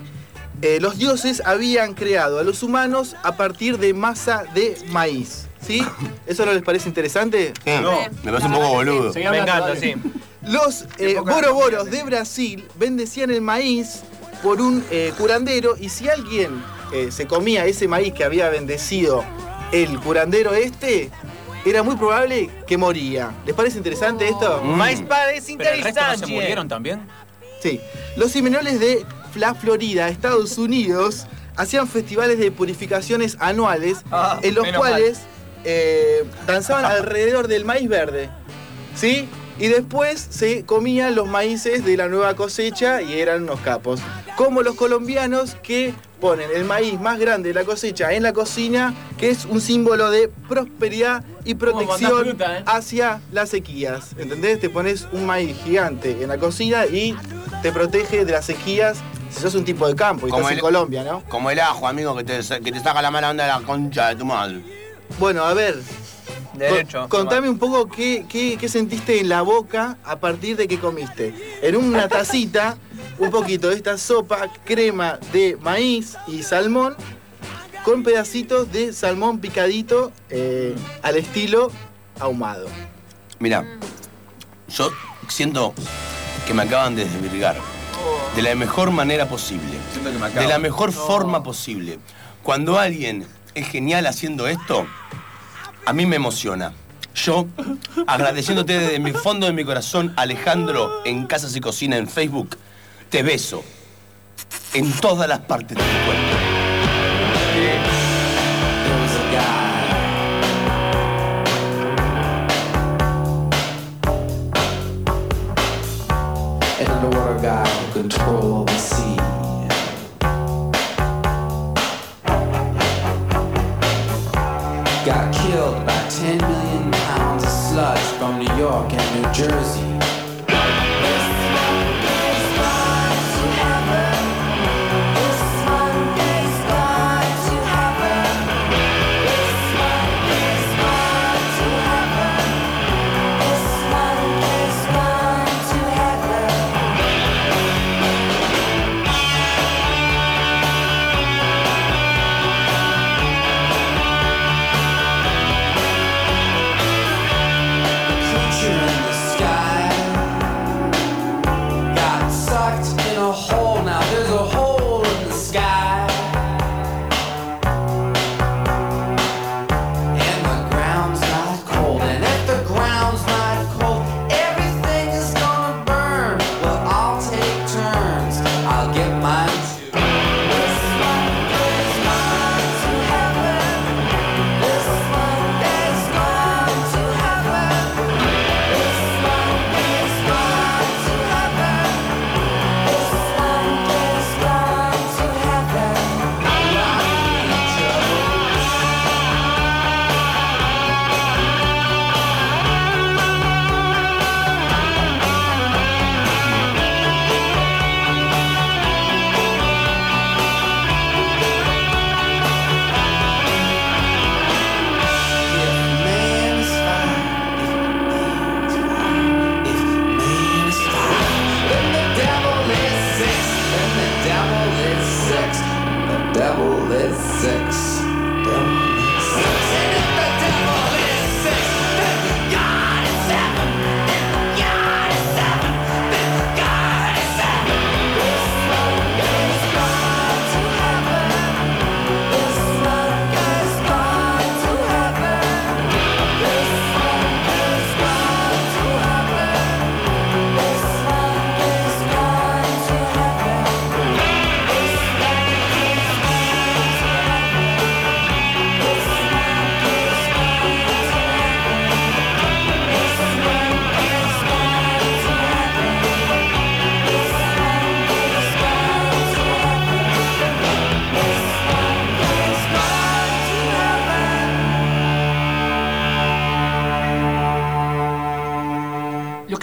eh, los dioses habían creado a los humanos a partir de masa de maíz. ¿Sí? ¿Eso no les parece interesante? Sí, Me parece un poco boludo. Seguí Me encanta, sí. Los eh, boroboros de Brasil bendecían el maíz por un eh, curandero y si alguien eh, se comía ese maíz que había bendecido el curandero este, era muy probable que moría. ¿Les parece interesante esto? Mm. Más parece ¿Pero el resto no se interesante. murieron también? Sí. Los seminoles de la Florida, Estados Unidos, hacían festivales de purificaciones anuales Ah, en los cuales eh, danzaban alrededor del maíz verde. ¿Sí? Y después se comían los maíces de la nueva cosecha y eran unos capos. Como los colombianos que ponen el maíz más grande de la cosecha en la cocina, que es un símbolo de prosperidad y protección fruta, eh? hacia las sequías. ¿Entendés? Te pones un maíz gigante en la cocina y te protege de las sequías si sos un tipo de campo y Como estás el- en Colombia, ¿no? Como el ajo, amigo, que te, que te saca la mala onda de la concha de tu madre. Bueno, a ver, Derecho. Con- contame un poco qué, qué- qué sentiste en la boca a partir de que comiste. En una tacita, un poquito de esta sopa, crema de maíz y salmón, con pedacitos de salmón picadito eh, al estilo ahumado. Mira, yo siento que me acaban de desvirgar. de la mejor manera posible. acabo. De la mejor forma posible. Cuando alguien es genial haciendo esto, a mí me emociona. Yo, agradeciéndote desde mi fondo de mi corazón, Alejandro, en Casas y Cocina en Facebook, te beso en todas las partes de tu cuerpo.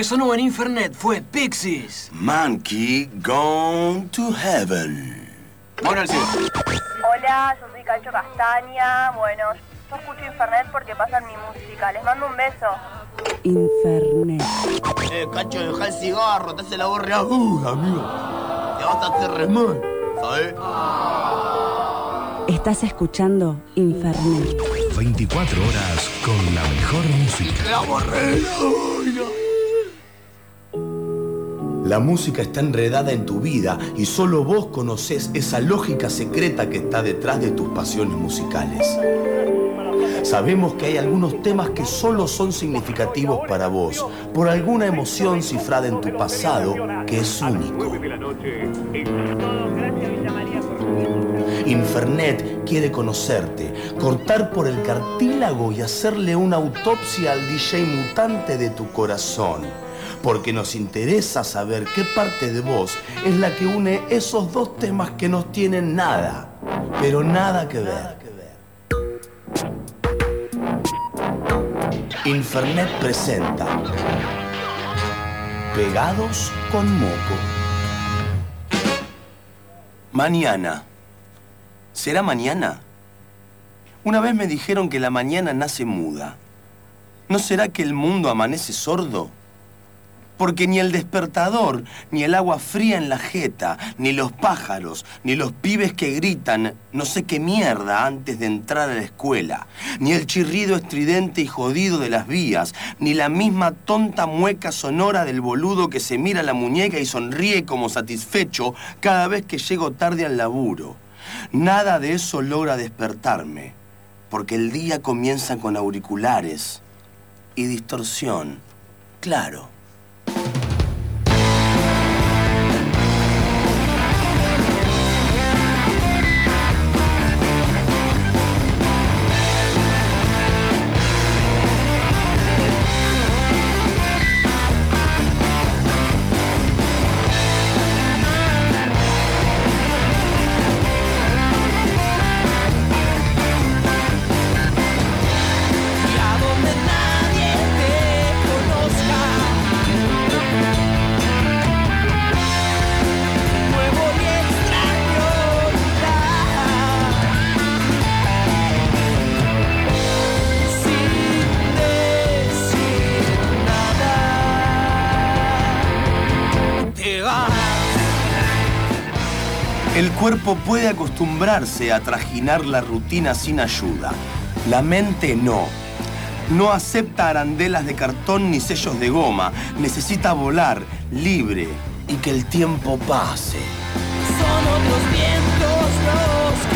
Que sonó en Infernet fue Pixies. Monkey Gone to Heaven. Cielo. Hola, yo soy Cacho Castaña. Bueno, yo escucho Infernet porque pasan mi música. Les mando un beso. Infernet. Eh, Cacho, deja el cigarro, te hace la re aguda, amigo. Te vas a hacer re mal, ¿sabes? Estás escuchando Infernet. 24 horas con la mejor música. La música está enredada en tu vida y solo vos conocés esa lógica secreta que está detrás de tus pasiones musicales. Sabemos que hay algunos temas que solo son significativos para vos, por alguna emoción cifrada en tu pasado que es único. Infernet quiere conocerte, cortar por el cartílago y hacerle una autopsia al DJ mutante de tu corazón. Porque nos interesa saber qué parte de vos es la que une esos dos temas que no tienen nada, pero nada que ver. Infernet presenta Pegados con moco. Mañana. ¿Será mañana? Una vez me dijeron que la mañana nace muda. ¿No será que el mundo amanece sordo? Porque ni el despertador, ni el agua fría en la jeta, ni los pájaros, ni los pibes que gritan no sé qué mierda antes de entrar a la escuela, ni el chirrido estridente y jodido de las vías, ni la misma tonta mueca sonora del boludo que se mira la muñeca y sonríe como satisfecho cada vez que llego tarde al laburo. Nada de eso logra despertarme, porque el día comienza con auriculares y distorsión, claro. Cuerpo puede acostumbrarse a trajinar la rutina sin ayuda. La mente no. No acepta arandelas de cartón ni sellos de goma. Necesita volar, libre, y que el tiempo pase. Son otros vientos los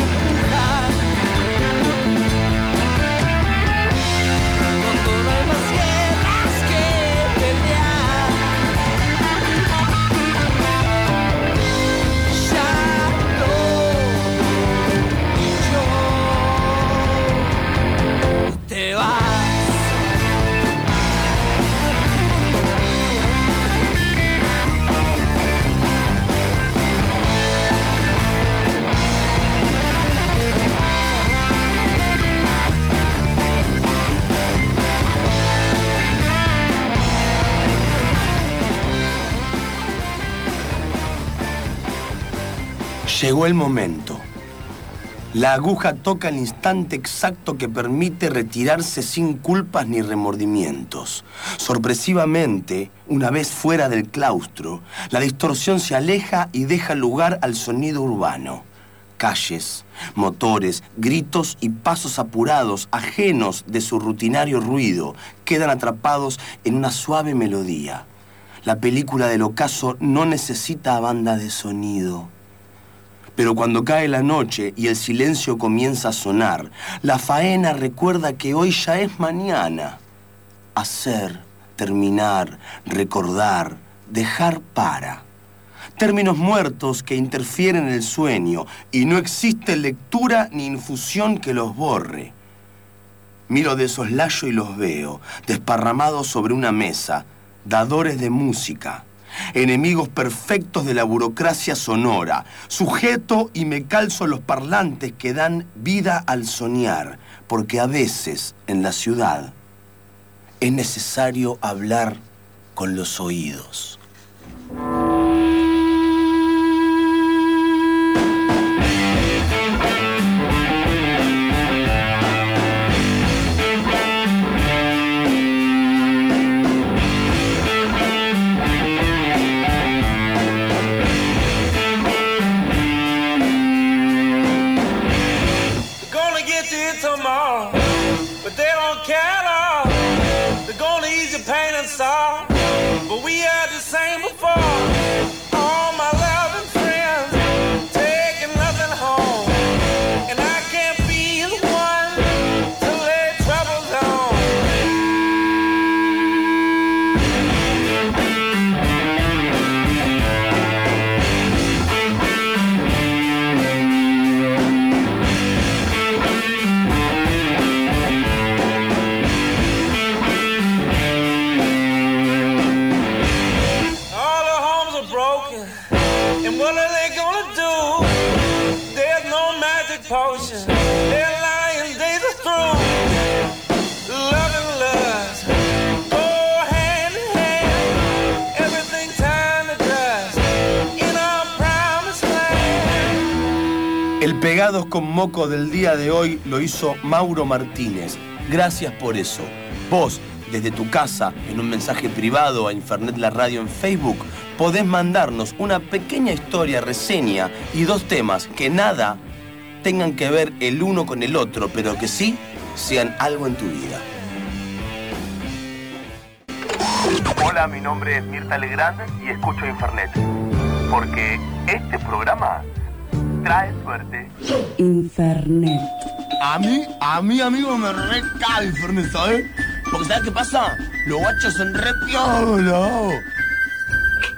Llegó el momento. La aguja toca el instante exacto que permite retirarse sin culpas ni remordimientos. Sorpresivamente, una vez fuera del claustro, la distorsión se aleja y deja lugar al sonido urbano. Calles, motores, gritos y pasos apurados, ajenos de su rutinario ruido, quedan atrapados en una suave melodía. La película del ocaso no necesita banda de sonido. Pero cuando cae la noche y el silencio comienza a sonar, la faena recuerda que hoy ya es mañana. Hacer, terminar, recordar, dejar para. Términos muertos que interfieren en el sueño y no existe lectura ni infusión que los borre. Miro de soslayo y los veo, desparramados sobre una mesa, dadores de música, enemigos perfectos de la burocracia sonora, sujeto y me calzo los parlantes que dan vida al soñar, porque a veces en la ciudad es necesario hablar con los oídos. Con Moco del día de hoy lo hizo Mauro Martínez. Gracias por eso. Vos, desde tu casa, en un mensaje privado a Infernet La Radio en Facebook, podés mandarnos una pequeña historia, reseña y dos temas que nada tengan que ver el uno con el otro, pero que sí sean algo en tu vida. Hola, mi nombre es Mirta Legrand y escucho Infernet. Porque este programa trae suerte. Infernet. A mí, a mí, amigo, me recae Infernet, ¿sabes? Porque ¿sabes qué pasa? Los guachos son re piola.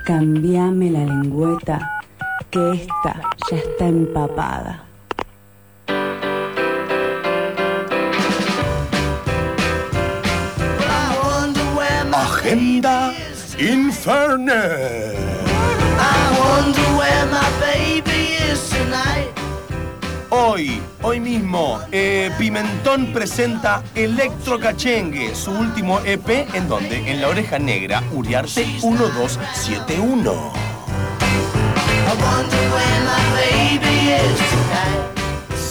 Cambiame la lengüeta, que esta ya está empapada. Agenda Infernet. Hoy, hoy mismo, eh, Pimentón presenta Electro Cachengue, su último EP, ¿en donde? En La Oreja Negra, Uriarte 1271.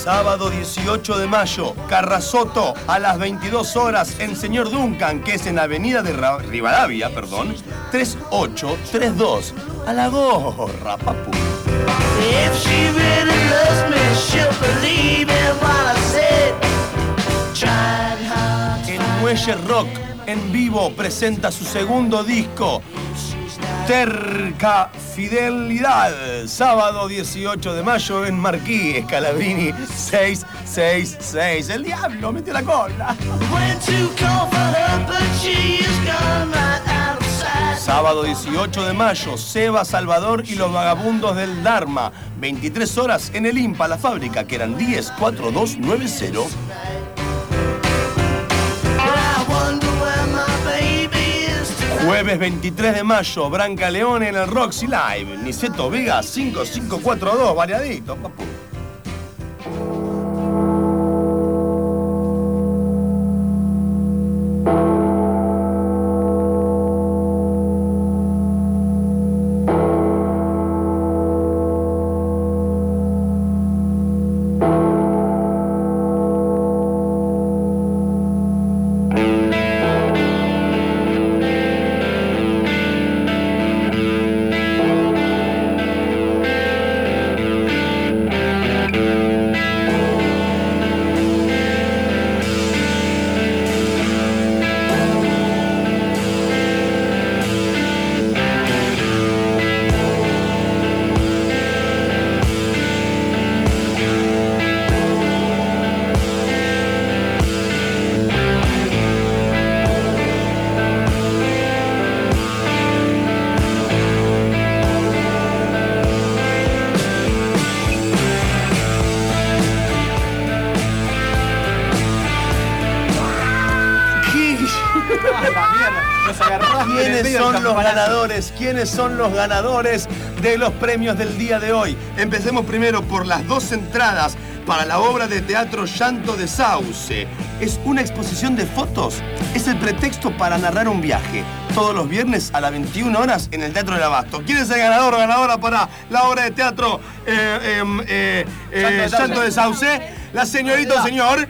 Sábado 18 de mayo, Carrazoto, a las 22 horas en Señor Duncan, que es en Avenida de Ra- Rivadavia, perdón, 3832. A la gorra, papu. El Muelle Rock en vivo presenta su segundo disco, Terca Fidelidad, sábado 18 de mayo en Marquí, Escalabrini 666. El diablo, mete la cola. Sábado 18 de mayo, Seba Salvador y los vagabundos del Dharma. 23 horas en el IMPA, la fábrica, que eran 104290. I wonder where my baby is tonight. Jueves 23 de mayo, Branca León en el Roxy Live. Niceto Vega 5542, variadito, papu. ¿Quiénes son los ganadores de los premios del día de hoy? Empecemos primero por las dos entradas para la obra de teatro Llanto de Sauce. Es una exposición de fotos. Es el pretexto para narrar un viaje. Todos los viernes a las 21 horas en el Teatro del Abasto. ¿Quién es el ganador o ganadora para la obra de teatro eh, em, eh, eh, Llanto de Sauce? La señorita o señor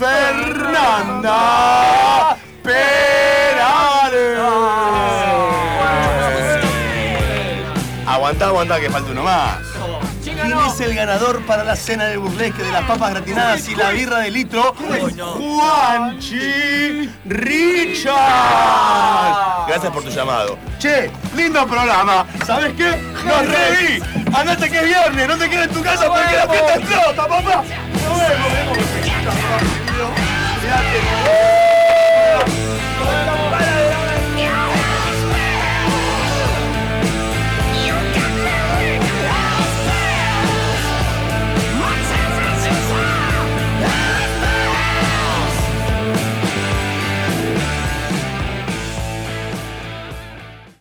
Fernanda Perales. Aguantá, aguantá, que falta uno más. ¿Quién es el ganador para la cena del burlesque de las papas gratinadas y la birra de litro? Juanchi Richard. Gracias por tu llamado. Che, lindo programa. ¿Sabes qué? Nos reí. Andate que es viernes, no te quedes en tu casa porque la fiesta explota, papá. Nos vemos, nos vemos.